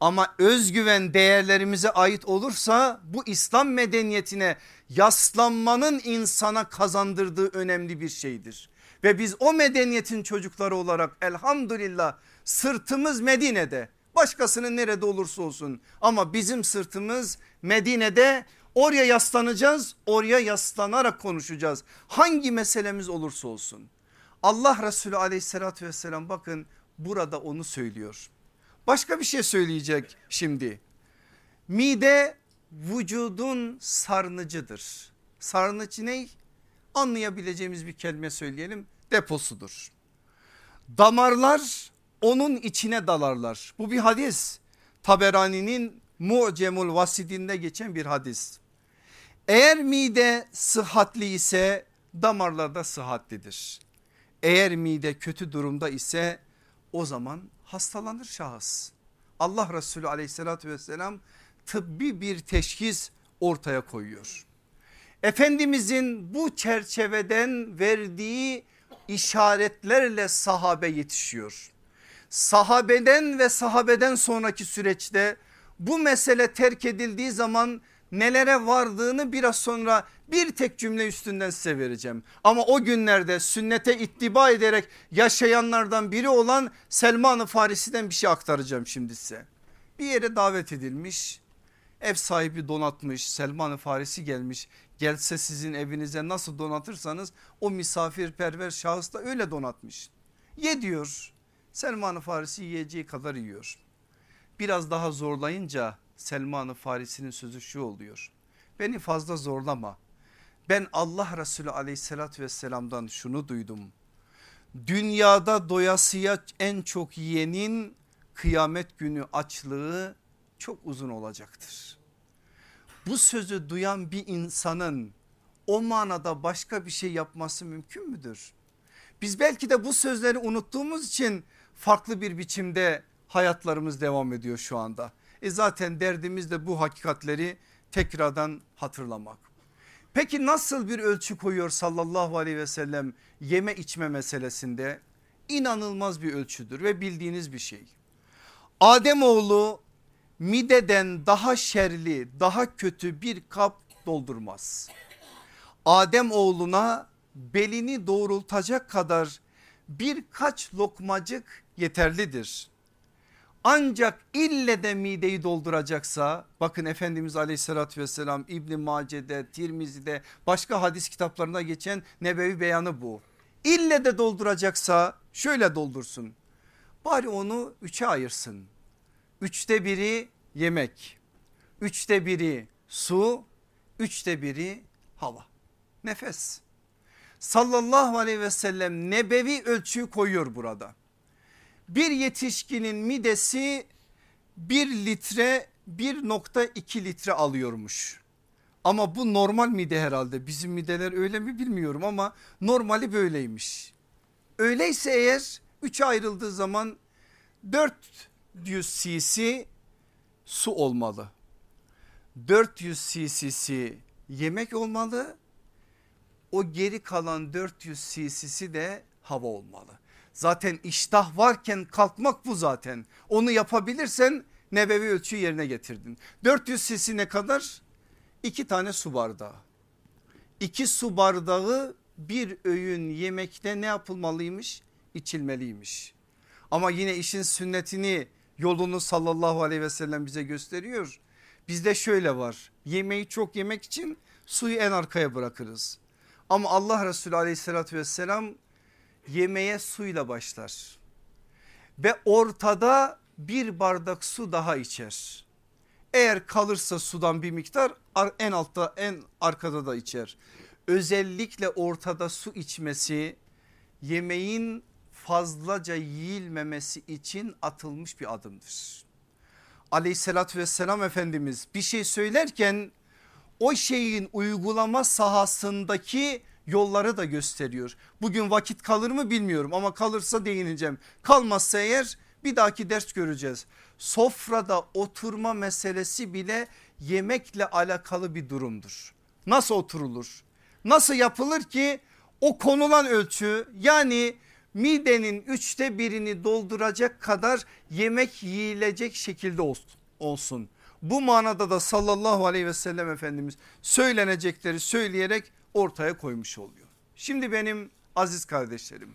Ama özgüven değerlerimize ait olursa bu İslam medeniyetine yaslanmanın insana kazandırdığı önemli bir şeydir. Ve biz o medeniyetin çocukları olarak elhamdülillah sırtımız Medine'de başkasının nerede olursa olsun ama bizim sırtımız Medine'de Oraya yaslanacağız oraya yaslanarak konuşacağız. Hangi meselemiz olursa olsun. Allah Resulü aleyhissalatü vesselam bakın burada onu söylüyor. Başka bir şey söyleyecek şimdi. Mide vücudun sarnıcıdır. Sarnıcı ne? Anlayabileceğimiz bir kelime söyleyelim deposudur. Damarlar onun içine dalarlar. Bu bir hadis. Taberani'nin Mu'cemul Vasidinde geçen bir hadis. Eğer mide sıhhatli ise damarlar da sıhhatlidir. Eğer mide kötü durumda ise o zaman hastalanır şahıs. Allah Resulü aleyhissalatü vesselam tıbbi bir teşhis ortaya koyuyor. Efendimizin bu çerçeveden verdiği işaretlerle sahabe yetişiyor. Sahabeden ve sahabeden sonraki süreçte bu mesele terk edildiği zaman nelere vardığını biraz sonra bir tek cümle üstünden size vereceğim. Ama o günlerde sünnete ittiba ederek yaşayanlardan biri olan Selman-ı Farisi'den bir şey aktaracağım şimdi size. Bir yere davet edilmiş Ev sahibi donatmış Selman-ı Farisi gelmiş gelse sizin evinize nasıl donatırsanız o misafirperver şahıs da öyle donatmış. Ye diyor Selman-ı Farisi yiyeceği kadar yiyor. Biraz daha zorlayınca Selman-ı Farisi'nin sözü şu oluyor. Beni fazla zorlama. Ben Allah Resulü aleyhissalatü vesselamdan şunu duydum. Dünyada doyasıya en çok yiyenin kıyamet günü açlığı çok uzun olacaktır. Bu sözü duyan bir insanın o manada başka bir şey yapması mümkün müdür? Biz belki de bu sözleri unuttuğumuz için farklı bir biçimde hayatlarımız devam ediyor şu anda. E zaten derdimiz de bu hakikatleri tekrardan hatırlamak. Peki nasıl bir ölçü koyuyor sallallahu aleyhi ve sellem yeme içme meselesinde? İnanılmaz bir ölçüdür ve bildiğiniz bir şey. Ademoğlu mideden daha şerli daha kötü bir kap doldurmaz. Adem oğluna belini doğrultacak kadar birkaç lokmacık yeterlidir. Ancak ille de mideyi dolduracaksa bakın Efendimiz aleyhissalatü vesselam İbni Mace'de Tirmizi'de başka hadis kitaplarına geçen nebevi beyanı bu. İlle de dolduracaksa şöyle doldursun bari onu üçe ayırsın. Üçte biri yemek, üçte biri su, üçte biri hava nefes. Sallallahu aleyhi ve sellem nebevi ölçüyü koyuyor burada bir yetişkinin midesi 1 litre 1.2 litre alıyormuş. Ama bu normal mide herhalde bizim mideler öyle mi bilmiyorum ama normali böyleymiş. Öyleyse eğer 3'e ayrıldığı zaman 400 cc su olmalı. 400 cc'si yemek olmalı. O geri kalan 400 cc'si de hava olmalı. Zaten iştah varken kalkmak bu zaten. Onu yapabilirsen nebevi ölçüyü yerine getirdin. 400 cc ne kadar? İki tane su bardağı. İki su bardağı bir öğün yemekte ne yapılmalıymış? İçilmeliymiş. Ama yine işin sünnetini yolunu sallallahu aleyhi ve sellem bize gösteriyor. Bizde şöyle var yemeği çok yemek için suyu en arkaya bırakırız. Ama Allah Resulü aleyhissalatü vesselam yemeğe suyla başlar ve ortada bir bardak su daha içer. Eğer kalırsa sudan bir miktar en altta en arkada da içer. Özellikle ortada su içmesi yemeğin fazlaca yiyilmemesi için atılmış bir adımdır. Aleyhissalatü vesselam Efendimiz bir şey söylerken o şeyin uygulama sahasındaki yolları da gösteriyor. Bugün vakit kalır mı bilmiyorum ama kalırsa değineceğim. Kalmazsa eğer bir dahaki ders göreceğiz. Sofrada oturma meselesi bile yemekle alakalı bir durumdur. Nasıl oturulur? Nasıl yapılır ki o konulan ölçü yani midenin üçte birini dolduracak kadar yemek yiyilecek şekilde olsun. Bu manada da sallallahu aleyhi ve sellem Efendimiz söylenecekleri söyleyerek ortaya koymuş oluyor. Şimdi benim aziz kardeşlerim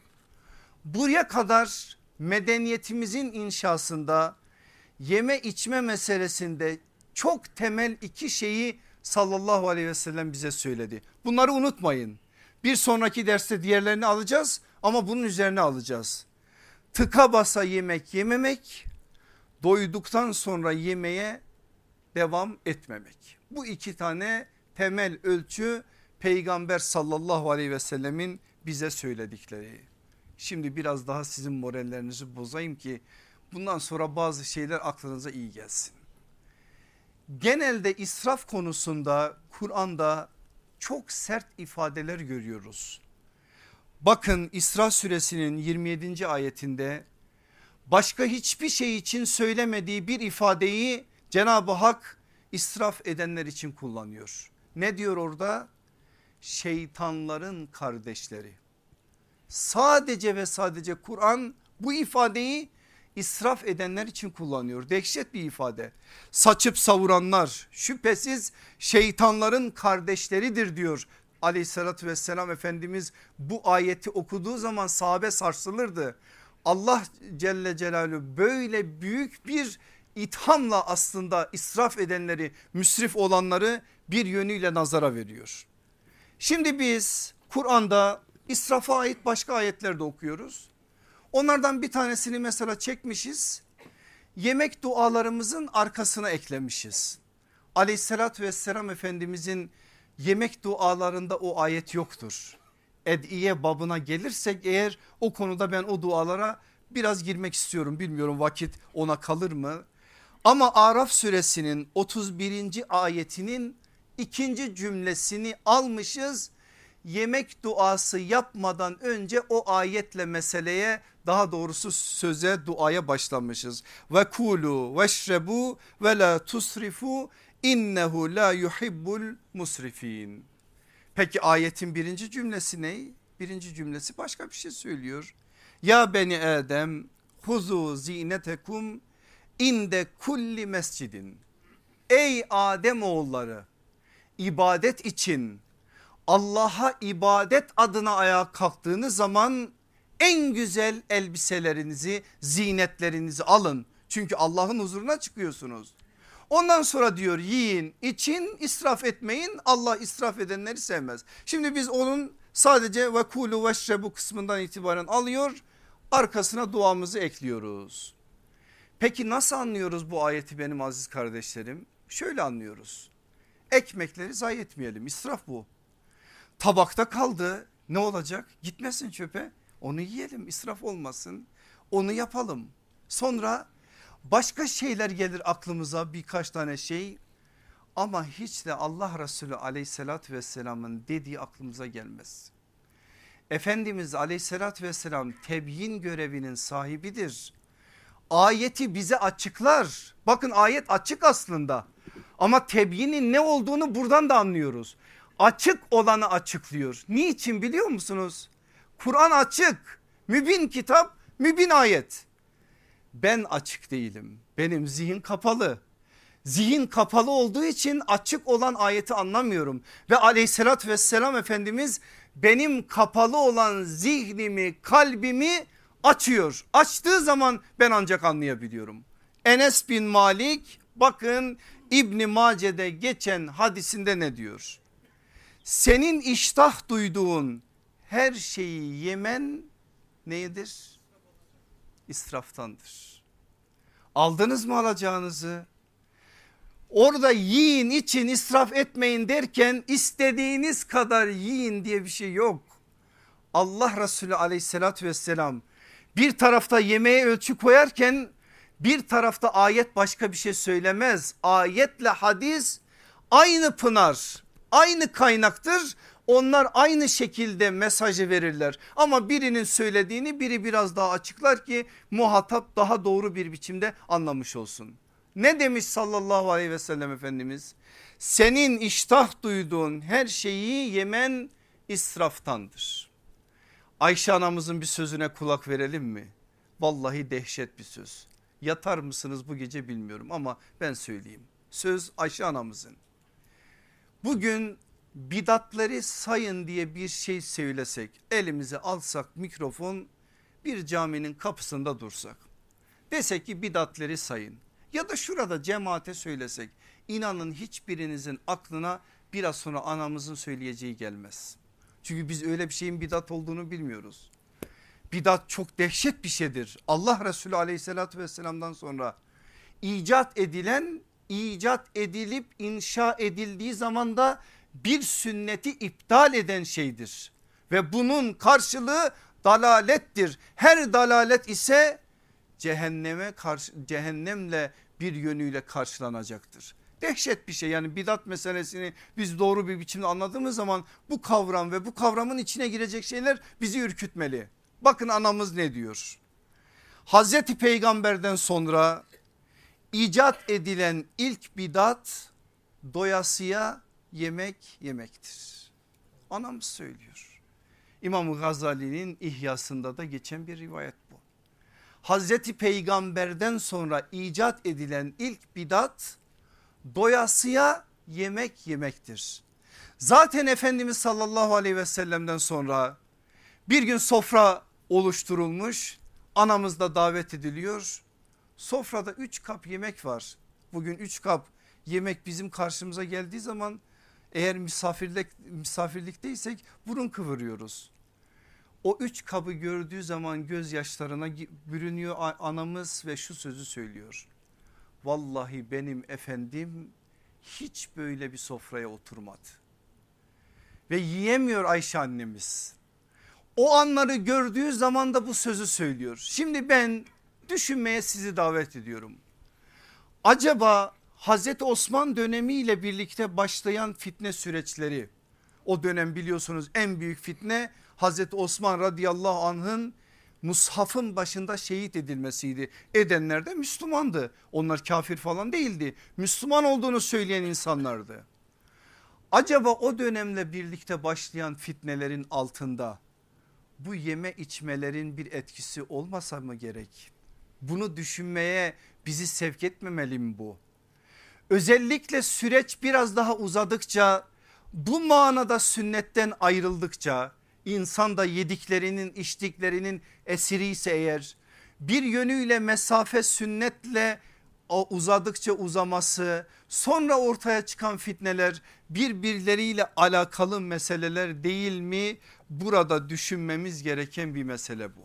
buraya kadar medeniyetimizin inşasında yeme içme meselesinde çok temel iki şeyi sallallahu aleyhi ve sellem bize söyledi. Bunları unutmayın. Bir sonraki derste diğerlerini alacağız ama bunun üzerine alacağız. Tıka basa yemek yememek, doyduktan sonra yemeye devam etmemek. Bu iki tane temel ölçü peygamber sallallahu aleyhi ve sellemin bize söyledikleri. Şimdi biraz daha sizin morallerinizi bozayım ki bundan sonra bazı şeyler aklınıza iyi gelsin. Genelde israf konusunda Kur'an'da çok sert ifadeler görüyoruz. Bakın İsra suresinin 27. ayetinde başka hiçbir şey için söylemediği bir ifadeyi Cenab-ı Hak israf edenler için kullanıyor. Ne diyor orada? Şeytanların kardeşleri. Sadece ve sadece Kur'an bu ifadeyi israf edenler için kullanıyor. Dehşet bir ifade. Saçıp savuranlar şüphesiz şeytanların kardeşleridir diyor. Aleyhissalatü vesselam Efendimiz bu ayeti okuduğu zaman sahabe sarsılırdı. Allah Celle Celaluhu böyle büyük bir ithamla aslında israf edenleri müsrif olanları bir yönüyle nazara veriyor. Şimdi biz Kur'an'da israfa ait başka ayetler de okuyoruz. Onlardan bir tanesini mesela çekmişiz. Yemek dualarımızın arkasına eklemişiz. Aleyhissalatü vesselam Efendimizin yemek dualarında o ayet yoktur. Ediye babına gelirsek eğer o konuda ben o dualara biraz girmek istiyorum. Bilmiyorum vakit ona kalır mı? Ama Araf suresinin 31. ayetinin ikinci cümlesini almışız. Yemek duası yapmadan önce o ayetle meseleye daha doğrusu söze duaya başlamışız. Ve kulu veşrebu ve la tusrifu innehu la yuhibbul musrifin. Peki ayetin birinci cümlesi ne? Birinci cümlesi başka bir şey söylüyor. Ya beni Adem huzu zinetekum inde kulli mescidin. Ey Adem oğulları ibadet için Allah'a ibadet adına ayağa kalktığınız zaman en güzel elbiselerinizi zinetlerinizi alın. Çünkü Allah'ın huzuruna çıkıyorsunuz. Ondan sonra diyor yiyin için israf etmeyin Allah israf edenleri sevmez. Şimdi biz onun sadece ve kulu bu kısmından itibaren alıyor arkasına duamızı ekliyoruz. Peki nasıl anlıyoruz bu ayeti benim aziz kardeşlerim? Şöyle anlıyoruz. Ekmekleri zayi etmeyelim israf bu. Tabakta kaldı ne olacak? Gitmesin çöpe onu yiyelim israf olmasın onu yapalım. Sonra başka şeyler gelir aklımıza birkaç tane şey ama hiç de Allah Resulü aleyhissalatü vesselamın dediği aklımıza gelmez. Efendimiz aleyhissalatü vesselam tebyin görevinin sahibidir. Ayeti bize açıklar. Bakın ayet açık aslında ama tebyinin ne olduğunu buradan da anlıyoruz. Açık olanı açıklıyor. Niçin biliyor musunuz? Kur'an açık. Mübin kitap, mübin ayet. Ben açık değilim. Benim zihin kapalı. Zihin kapalı olduğu için açık olan ayeti anlamıyorum. Ve aleyhissalatü vesselam Efendimiz benim kapalı olan zihnimi kalbimi açıyor. Açtığı zaman ben ancak anlayabiliyorum. Enes bin Malik bakın İbni Mace'de geçen hadisinde ne diyor? Senin iştah duyduğun her şeyi yemen nedir? İsraftandır. Aldınız mı alacağınızı? Orada yiyin için israf etmeyin derken istediğiniz kadar yiyin diye bir şey yok. Allah Resulü aleyhissalatü vesselam bir tarafta yemeğe ölçü koyarken bir tarafta ayet başka bir şey söylemez. Ayetle hadis aynı pınar aynı kaynaktır. Onlar aynı şekilde mesajı verirler ama birinin söylediğini biri biraz daha açıklar ki muhatap daha doğru bir biçimde anlamış olsun. Ne demiş sallallahu aleyhi ve sellem Efendimiz? Senin iştah duyduğun her şeyi yemen israftandır. Ayşe anamızın bir sözüne kulak verelim mi? Vallahi dehşet bir söz. Yatar mısınız bu gece bilmiyorum ama ben söyleyeyim. Söz Ayşe anamızın. Bugün bidatları sayın diye bir şey söylesek elimize alsak mikrofon bir caminin kapısında dursak desek ki bidatları sayın ya da şurada cemaate söylesek inanın hiçbirinizin aklına biraz sonra anamızın söyleyeceği gelmez. Çünkü biz öyle bir şeyin bidat olduğunu bilmiyoruz. Bidat çok dehşet bir şeydir. Allah Resulü aleyhissalatü vesselamdan sonra icat edilen icat edilip inşa edildiği zaman da bir sünneti iptal eden şeydir. Ve bunun karşılığı dalalettir. Her dalalet ise cehenneme karşı cehennemle bir yönüyle karşılanacaktır. Dehşet bir şey yani bidat meselesini biz doğru bir biçimde anladığımız zaman bu kavram ve bu kavramın içine girecek şeyler bizi ürkütmeli. Bakın anamız ne diyor? Hazreti peygamberden sonra icat edilen ilk bidat doyasıya yemek yemektir. Anamız söylüyor. İmam Gazali'nin ihyasında da geçen bir rivayet bu. Hazreti peygamberden sonra icat edilen ilk bidat doyasıya yemek yemektir. Zaten Efendimiz sallallahu aleyhi ve sellem'den sonra bir gün sofra oluşturulmuş anamız da davet ediliyor Sofrada 3 kap yemek var. Bugün 3 kap yemek bizim karşımıza geldiği zaman eğer misafirlik, misafirlikteysek burun kıvırıyoruz. O üç kabı gördüğü zaman gözyaşlarına bürünüyor anamız ve şu sözü söylüyor. Vallahi benim efendim hiç böyle bir sofraya oturmadı. Ve yiyemiyor Ayşe annemiz. O anları gördüğü zaman da bu sözü söylüyor. Şimdi ben düşünmeye sizi davet ediyorum. Acaba Hazreti Osman dönemiyle birlikte başlayan fitne süreçleri o dönem biliyorsunuz en büyük fitne Hazreti Osman radıyallahu anh'ın mushafın başında şehit edilmesiydi. Edenler de Müslümandı. Onlar kafir falan değildi. Müslüman olduğunu söyleyen insanlardı. Acaba o dönemle birlikte başlayan fitnelerin altında bu yeme içmelerin bir etkisi olmasa mı gerek? Bunu düşünmeye bizi sevk etmemeli mi bu? Özellikle süreç biraz daha uzadıkça bu manada sünnetten ayrıldıkça insan da yediklerinin içtiklerinin esiri ise eğer bir yönüyle mesafe sünnetle uzadıkça uzaması sonra ortaya çıkan fitneler birbirleriyle alakalı meseleler değil mi? Burada düşünmemiz gereken bir mesele bu.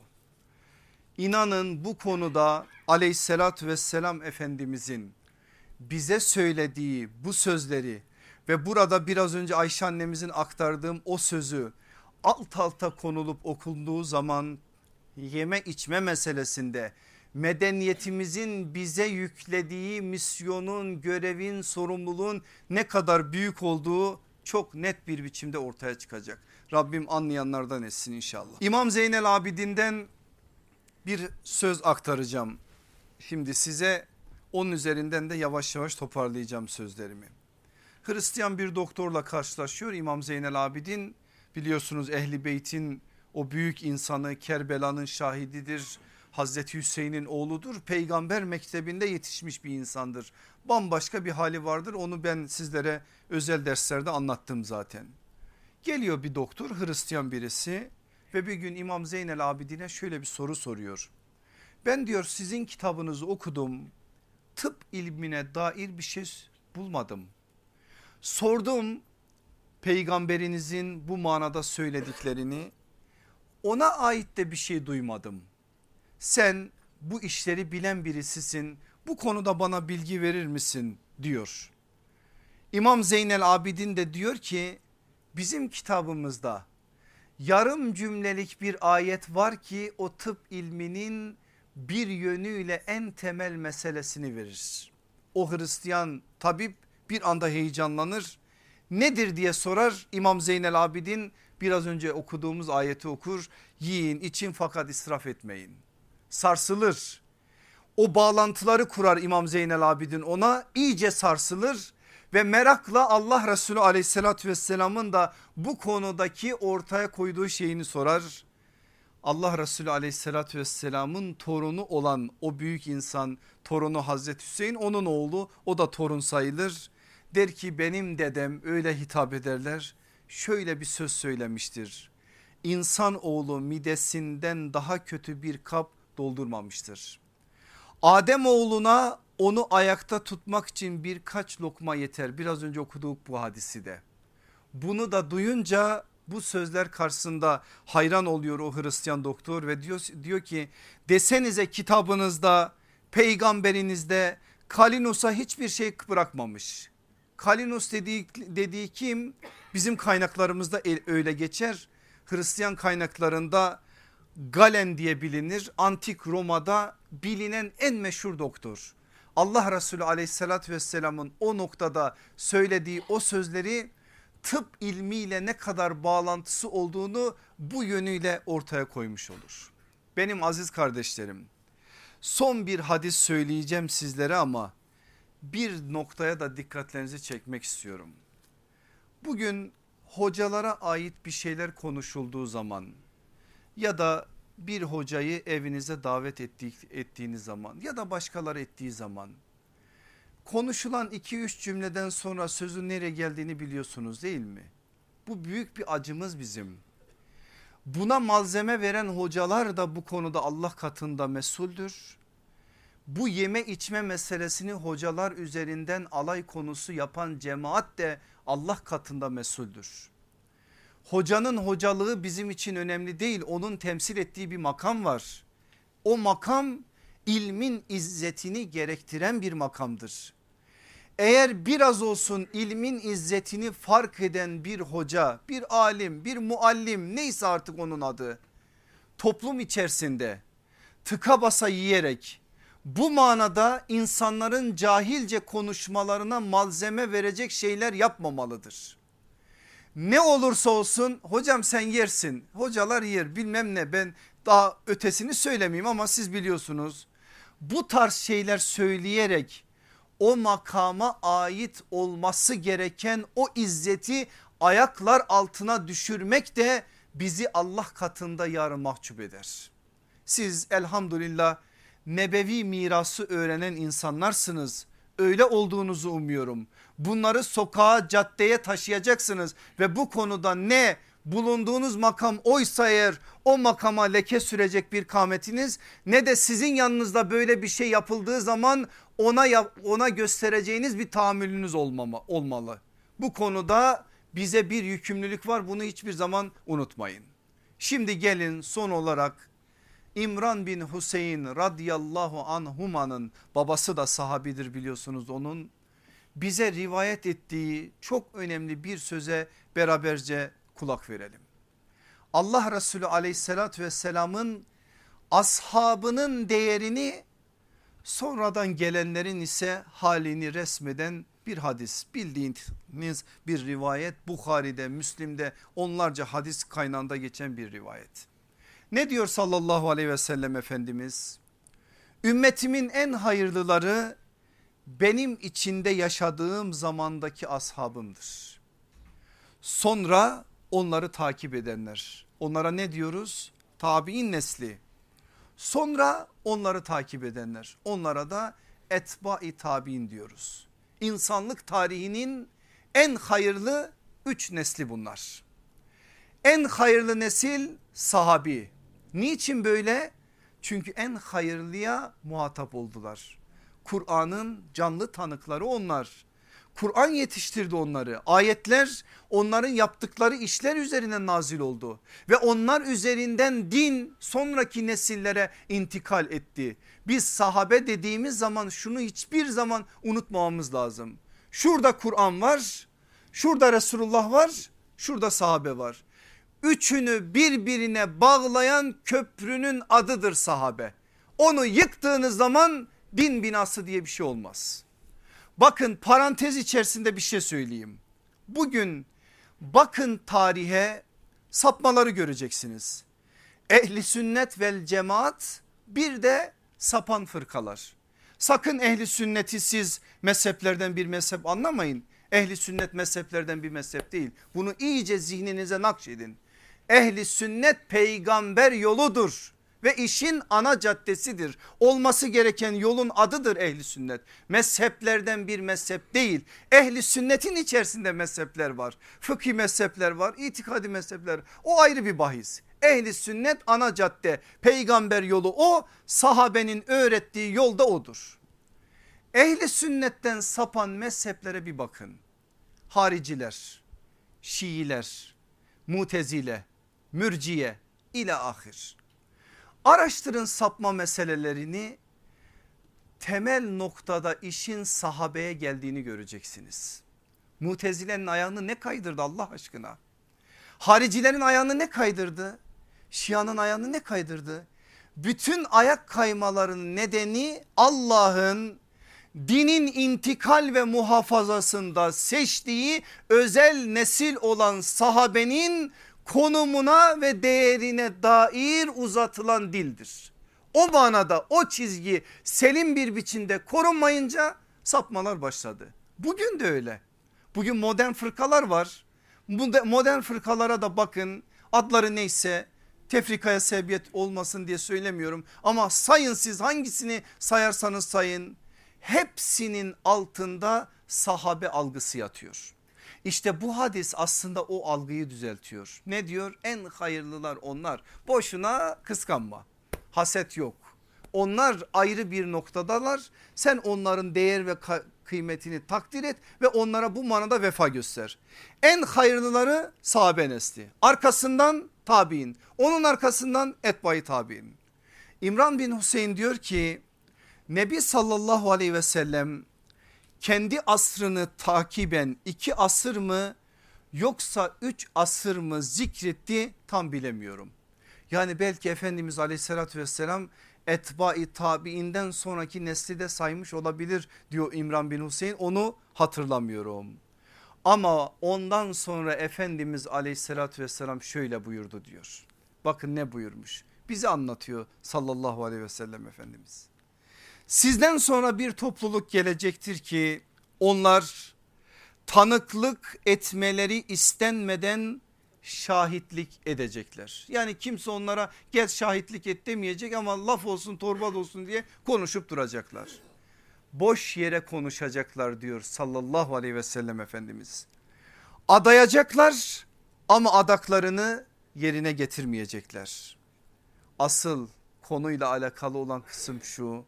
İnanın bu konuda aleyhissalatü vesselam efendimizin bize söylediği bu sözleri ve burada biraz önce Ayşe annemizin aktardığım o sözü alt alta konulup okunduğu zaman yeme içme meselesinde medeniyetimizin bize yüklediği misyonun görevin sorumluluğun ne kadar büyük olduğu çok net bir biçimde ortaya çıkacak. Rabbim anlayanlardan etsin inşallah. İmam Zeynel Abidin'den bir söz aktaracağım. Şimdi size onun üzerinden de yavaş yavaş toparlayacağım sözlerimi. Hristiyan bir doktorla karşılaşıyor İmam Zeynel Abidin biliyorsunuz Ehli Beyt'in o büyük insanı Kerbela'nın şahididir. Hazreti Hüseyin'in oğludur peygamber mektebinde yetişmiş bir insandır. Bambaşka bir hali vardır onu ben sizlere özel derslerde anlattım zaten. Geliyor bir doktor Hristiyan birisi ve bir gün İmam Zeynel Abidin'e şöyle bir soru soruyor. Ben diyor sizin kitabınızı okudum tıp ilmine dair bir şey bulmadım. Sordum peygamberinizin bu manada söylediklerini ona ait de bir şey duymadım. Sen bu işleri bilen birisisin bu konuda bana bilgi verir misin diyor. İmam Zeynel Abidin de diyor ki bizim kitabımızda yarım cümlelik bir ayet var ki o tıp ilminin bir yönüyle en temel meselesini verir. O Hristiyan tabip bir anda heyecanlanır. Nedir diye sorar İmam Zeynel Abidin biraz önce okuduğumuz ayeti okur. Yiyin için fakat israf etmeyin. Sarsılır. O bağlantıları kurar İmam Zeynel Abidin ona iyice sarsılır ve merakla Allah Resulü aleyhissalatü vesselamın da bu konudaki ortaya koyduğu şeyini sorar. Allah Resulü aleyhissalatü vesselamın torunu olan o büyük insan torunu Hazreti Hüseyin onun oğlu o da torun sayılır. Der ki benim dedem öyle hitap ederler şöyle bir söz söylemiştir. İnsan oğlu midesinden daha kötü bir kap doldurmamıştır. Adem oğluna onu ayakta tutmak için birkaç lokma yeter. Biraz önce okuduk bu hadisi de. Bunu da duyunca bu sözler karşısında hayran oluyor o Hristiyan doktor ve diyor, diyor ki desenize kitabınızda peygamberinizde Kalinus'a hiçbir şey bırakmamış. Kalinus dediği, dediği kim? Bizim kaynaklarımızda öyle geçer. Hristiyan kaynaklarında Galen diye bilinir. Antik Roma'da bilinen en meşhur doktor. Allah Resulü aleyhissalatü vesselamın o noktada söylediği o sözleri tıp ilmiyle ne kadar bağlantısı olduğunu bu yönüyle ortaya koymuş olur. Benim aziz kardeşlerim son bir hadis söyleyeceğim sizlere ama bir noktaya da dikkatlerinizi çekmek istiyorum. Bugün hocalara ait bir şeyler konuşulduğu zaman ya da bir hocayı evinize davet ettiğiniz zaman ya da başkaları ettiği zaman konuşulan 2-3 cümleden sonra sözün nereye geldiğini biliyorsunuz değil mi? Bu büyük bir acımız bizim. Buna malzeme veren hocalar da bu konuda Allah katında mesuldür. bu yeme içme meselesini hocalar üzerinden alay konusu yapan cemaat de Allah katında mesuldür. Hocanın hocalığı bizim için önemli değil onun temsil ettiği bir makam var. O makam ilmin izzetini gerektiren bir makamdır. Eğer biraz olsun ilmin izzetini fark eden bir hoca, bir alim, bir muallim neyse artık onun adı toplum içerisinde tıka basa yiyerek bu manada insanların cahilce konuşmalarına malzeme verecek şeyler yapmamalıdır. Ne olursa olsun hocam sen yersin hocalar yer bilmem ne ben daha ötesini söylemeyeyim ama siz biliyorsunuz. Bu tarz şeyler söyleyerek o makama ait olması gereken o izzeti ayaklar altına düşürmek de bizi Allah katında yarın mahcup eder. Siz elhamdülillah nebevi mirası öğrenen insanlarsınız. Öyle olduğunuzu umuyorum. Bunları sokağa caddeye taşıyacaksınız ve bu konuda ne bulunduğunuz makam oysa eğer o makama leke sürecek bir kametiniz ne de sizin yanınızda böyle bir şey yapıldığı zaman ona ona göstereceğiniz bir tahammülünüz olmama, olmalı. Bu konuda bize bir yükümlülük var bunu hiçbir zaman unutmayın. Şimdi gelin son olarak İmran bin Hüseyin radıyallahu anhumanın babası da sahabidir biliyorsunuz onun bize rivayet ettiği çok önemli bir söze beraberce kulak verelim. Allah Resulü aleyhissalatü vesselamın ashabının değerini sonradan gelenlerin ise halini resmeden bir hadis bildiğiniz bir rivayet Bukhari'de Müslim'de onlarca hadis kaynağında geçen bir rivayet. Ne diyor sallallahu aleyhi ve sellem Efendimiz? Ümmetimin en hayırlıları benim içinde yaşadığım zamandaki ashabımdır. Sonra onları takip edenler. Onlara ne diyoruz? Tabi'in nesli. Sonra onları takip edenler. Onlara da etba-i tabi'in diyoruz. İnsanlık tarihinin en hayırlı üç nesli bunlar. En hayırlı nesil sahabi. Niçin böyle? Çünkü en hayırlıya muhatap oldular. Kur'an'ın canlı tanıkları onlar. Kur'an yetiştirdi onları. Ayetler onların yaptıkları işler üzerine nazil oldu. Ve onlar üzerinden din sonraki nesillere intikal etti. Biz sahabe dediğimiz zaman şunu hiçbir zaman unutmamamız lazım. Şurada Kur'an var, şurada Resulullah var, şurada sahabe var. Üçünü birbirine bağlayan köprünün adıdır sahabe. Onu yıktığınız zaman din binası diye bir şey olmaz. Bakın parantez içerisinde bir şey söyleyeyim. Bugün bakın tarihe sapmaları göreceksiniz. Ehli sünnet vel cemaat bir de sapan fırkalar. Sakın ehli sünneti siz mezheplerden bir mezhep anlamayın. Ehli sünnet mezheplerden bir mezhep değil. Bunu iyice zihninize nakşedin. Ehli sünnet peygamber yoludur ve işin ana caddesidir. Olması gereken yolun adıdır ehli sünnet. Mezheplerden bir mezhep değil. Ehli sünnetin içerisinde mezhepler var. Fıkhi mezhepler var, itikadi mezhepler. O ayrı bir bahis. Ehli sünnet ana cadde, peygamber yolu o, sahabenin öğrettiği yolda odur. Ehli sünnetten sapan mezheplere bir bakın. Hariciler, Şiiler, Mutezile, Mürciye ile ahir. Araştırın sapma meselelerini temel noktada işin sahabeye geldiğini göreceksiniz. Mutezilerin ayağını ne kaydırdı Allah aşkına? Haricilerin ayağını ne kaydırdı? Şia'nın ayağını ne kaydırdı? Bütün ayak kaymalarının nedeni Allah'ın dinin intikal ve muhafazasında seçtiği özel nesil olan sahabenin konumuna ve değerine dair uzatılan dildir. O manada o çizgi selim bir biçimde korunmayınca sapmalar başladı. Bugün de öyle. Bugün modern fırkalar var. Modern fırkalara da bakın adları neyse tefrikaya sebebiyet olmasın diye söylemiyorum. Ama sayın siz hangisini sayarsanız sayın hepsinin altında sahabe algısı yatıyor. İşte bu hadis aslında o algıyı düzeltiyor. Ne diyor? En hayırlılar onlar. Boşuna kıskanma. Haset yok. Onlar ayrı bir noktadalar. Sen onların değer ve kıymetini takdir et ve onlara bu manada vefa göster. En hayırlıları sahabe nesli. Arkasından tabi'in. Onun arkasından etbayı tabi'in. İmran bin Hüseyin diyor ki Nebi sallallahu aleyhi ve sellem kendi asrını takiben iki asır mı yoksa üç asır mı zikretti tam bilemiyorum. Yani belki Efendimiz aleyhissalatü vesselam etbai tabiinden sonraki nesli de saymış olabilir diyor İmran bin Hüseyin onu hatırlamıyorum. Ama ondan sonra Efendimiz aleyhissalatü vesselam şöyle buyurdu diyor. Bakın ne buyurmuş bizi anlatıyor sallallahu aleyhi ve sellem Efendimiz. Sizden sonra bir topluluk gelecektir ki onlar tanıklık etmeleri istenmeden şahitlik edecekler. Yani kimse onlara gel şahitlik et demeyecek ama laf olsun torba olsun diye konuşup duracaklar. Boş yere konuşacaklar diyor sallallahu aleyhi ve sellem Efendimiz. Adayacaklar ama adaklarını yerine getirmeyecekler. Asıl konuyla alakalı olan kısım şu.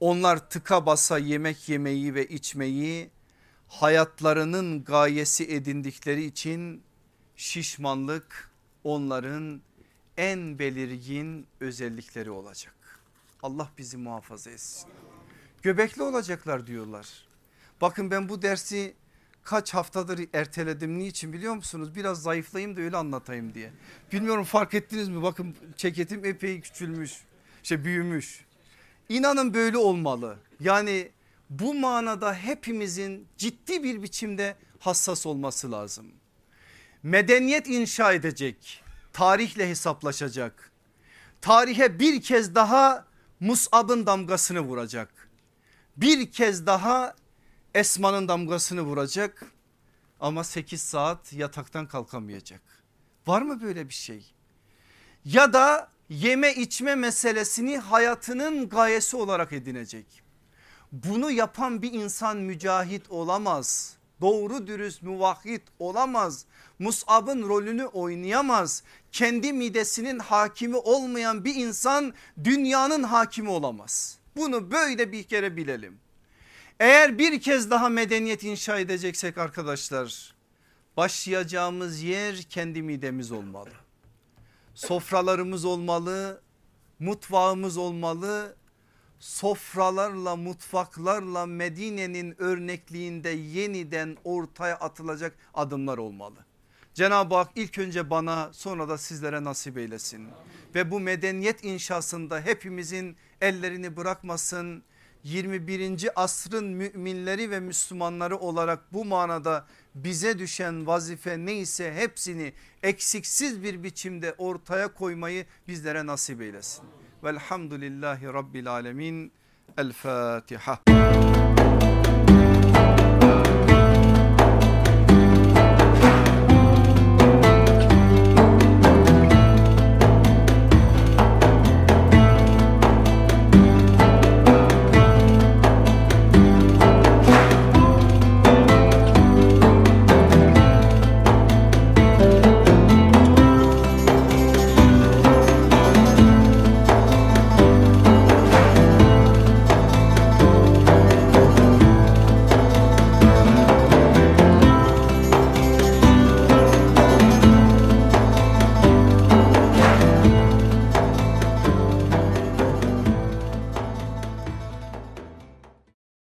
Onlar tıka basa yemek yemeyi ve içmeyi hayatlarının gayesi edindikleri için şişmanlık onların en belirgin özellikleri olacak. Allah bizi muhafaza etsin. Göbekli olacaklar diyorlar. Bakın ben bu dersi kaç haftadır erteledim. Niçin biliyor musunuz? Biraz zayıflayayım da öyle anlatayım diye. Bilmiyorum fark ettiniz mi? Bakın ceketim epey küçülmüş. Şey büyümüş. İnanın böyle olmalı. Yani bu manada hepimizin ciddi bir biçimde hassas olması lazım medeniyet inşa edecek. Tarihle hesaplaşacak. Tarihe bir kez daha Mus'ab'ın damgasını vuracak. Bir kez daha Esma'nın damgasını vuracak. Ama 8 saat yataktan kalkamayacak. Var mı böyle bir şey? Ya da yeme içme meselesini hayatının gayesi olarak edinecek. Bunu yapan bir insan mücahit olamaz. Doğru dürüst muvahhid olamaz. Mus'ab'ın rolünü oynayamaz. Kendi midesinin hakimi olmayan bir insan dünyanın hakimi olamaz. Bunu böyle bir kere bilelim. Eğer bir kez daha medeniyet inşa edeceksek arkadaşlar başlayacağımız yer kendi midemiz olmalı. Sofralarımız olmalı, mutfağımız olmalı. Sofralarla mutfaklarla Medine'nin örnekliğinde yeniden ortaya atılacak adımlar olmalı. Cenab-ı Hak ilk önce bana sonra da sizlere nasip eylesin. Ve bu medeniyet inşasında hepimizin ellerini bırakmasın. 21. asrın müminleri ve Müslümanları olarak bu manada bize düşen vazife neyse hepsini eksiksiz bir biçimde ortaya koymayı bizlere nasip eylesin. Velhamdülillahi Rabbil Alemin. El Fatiha.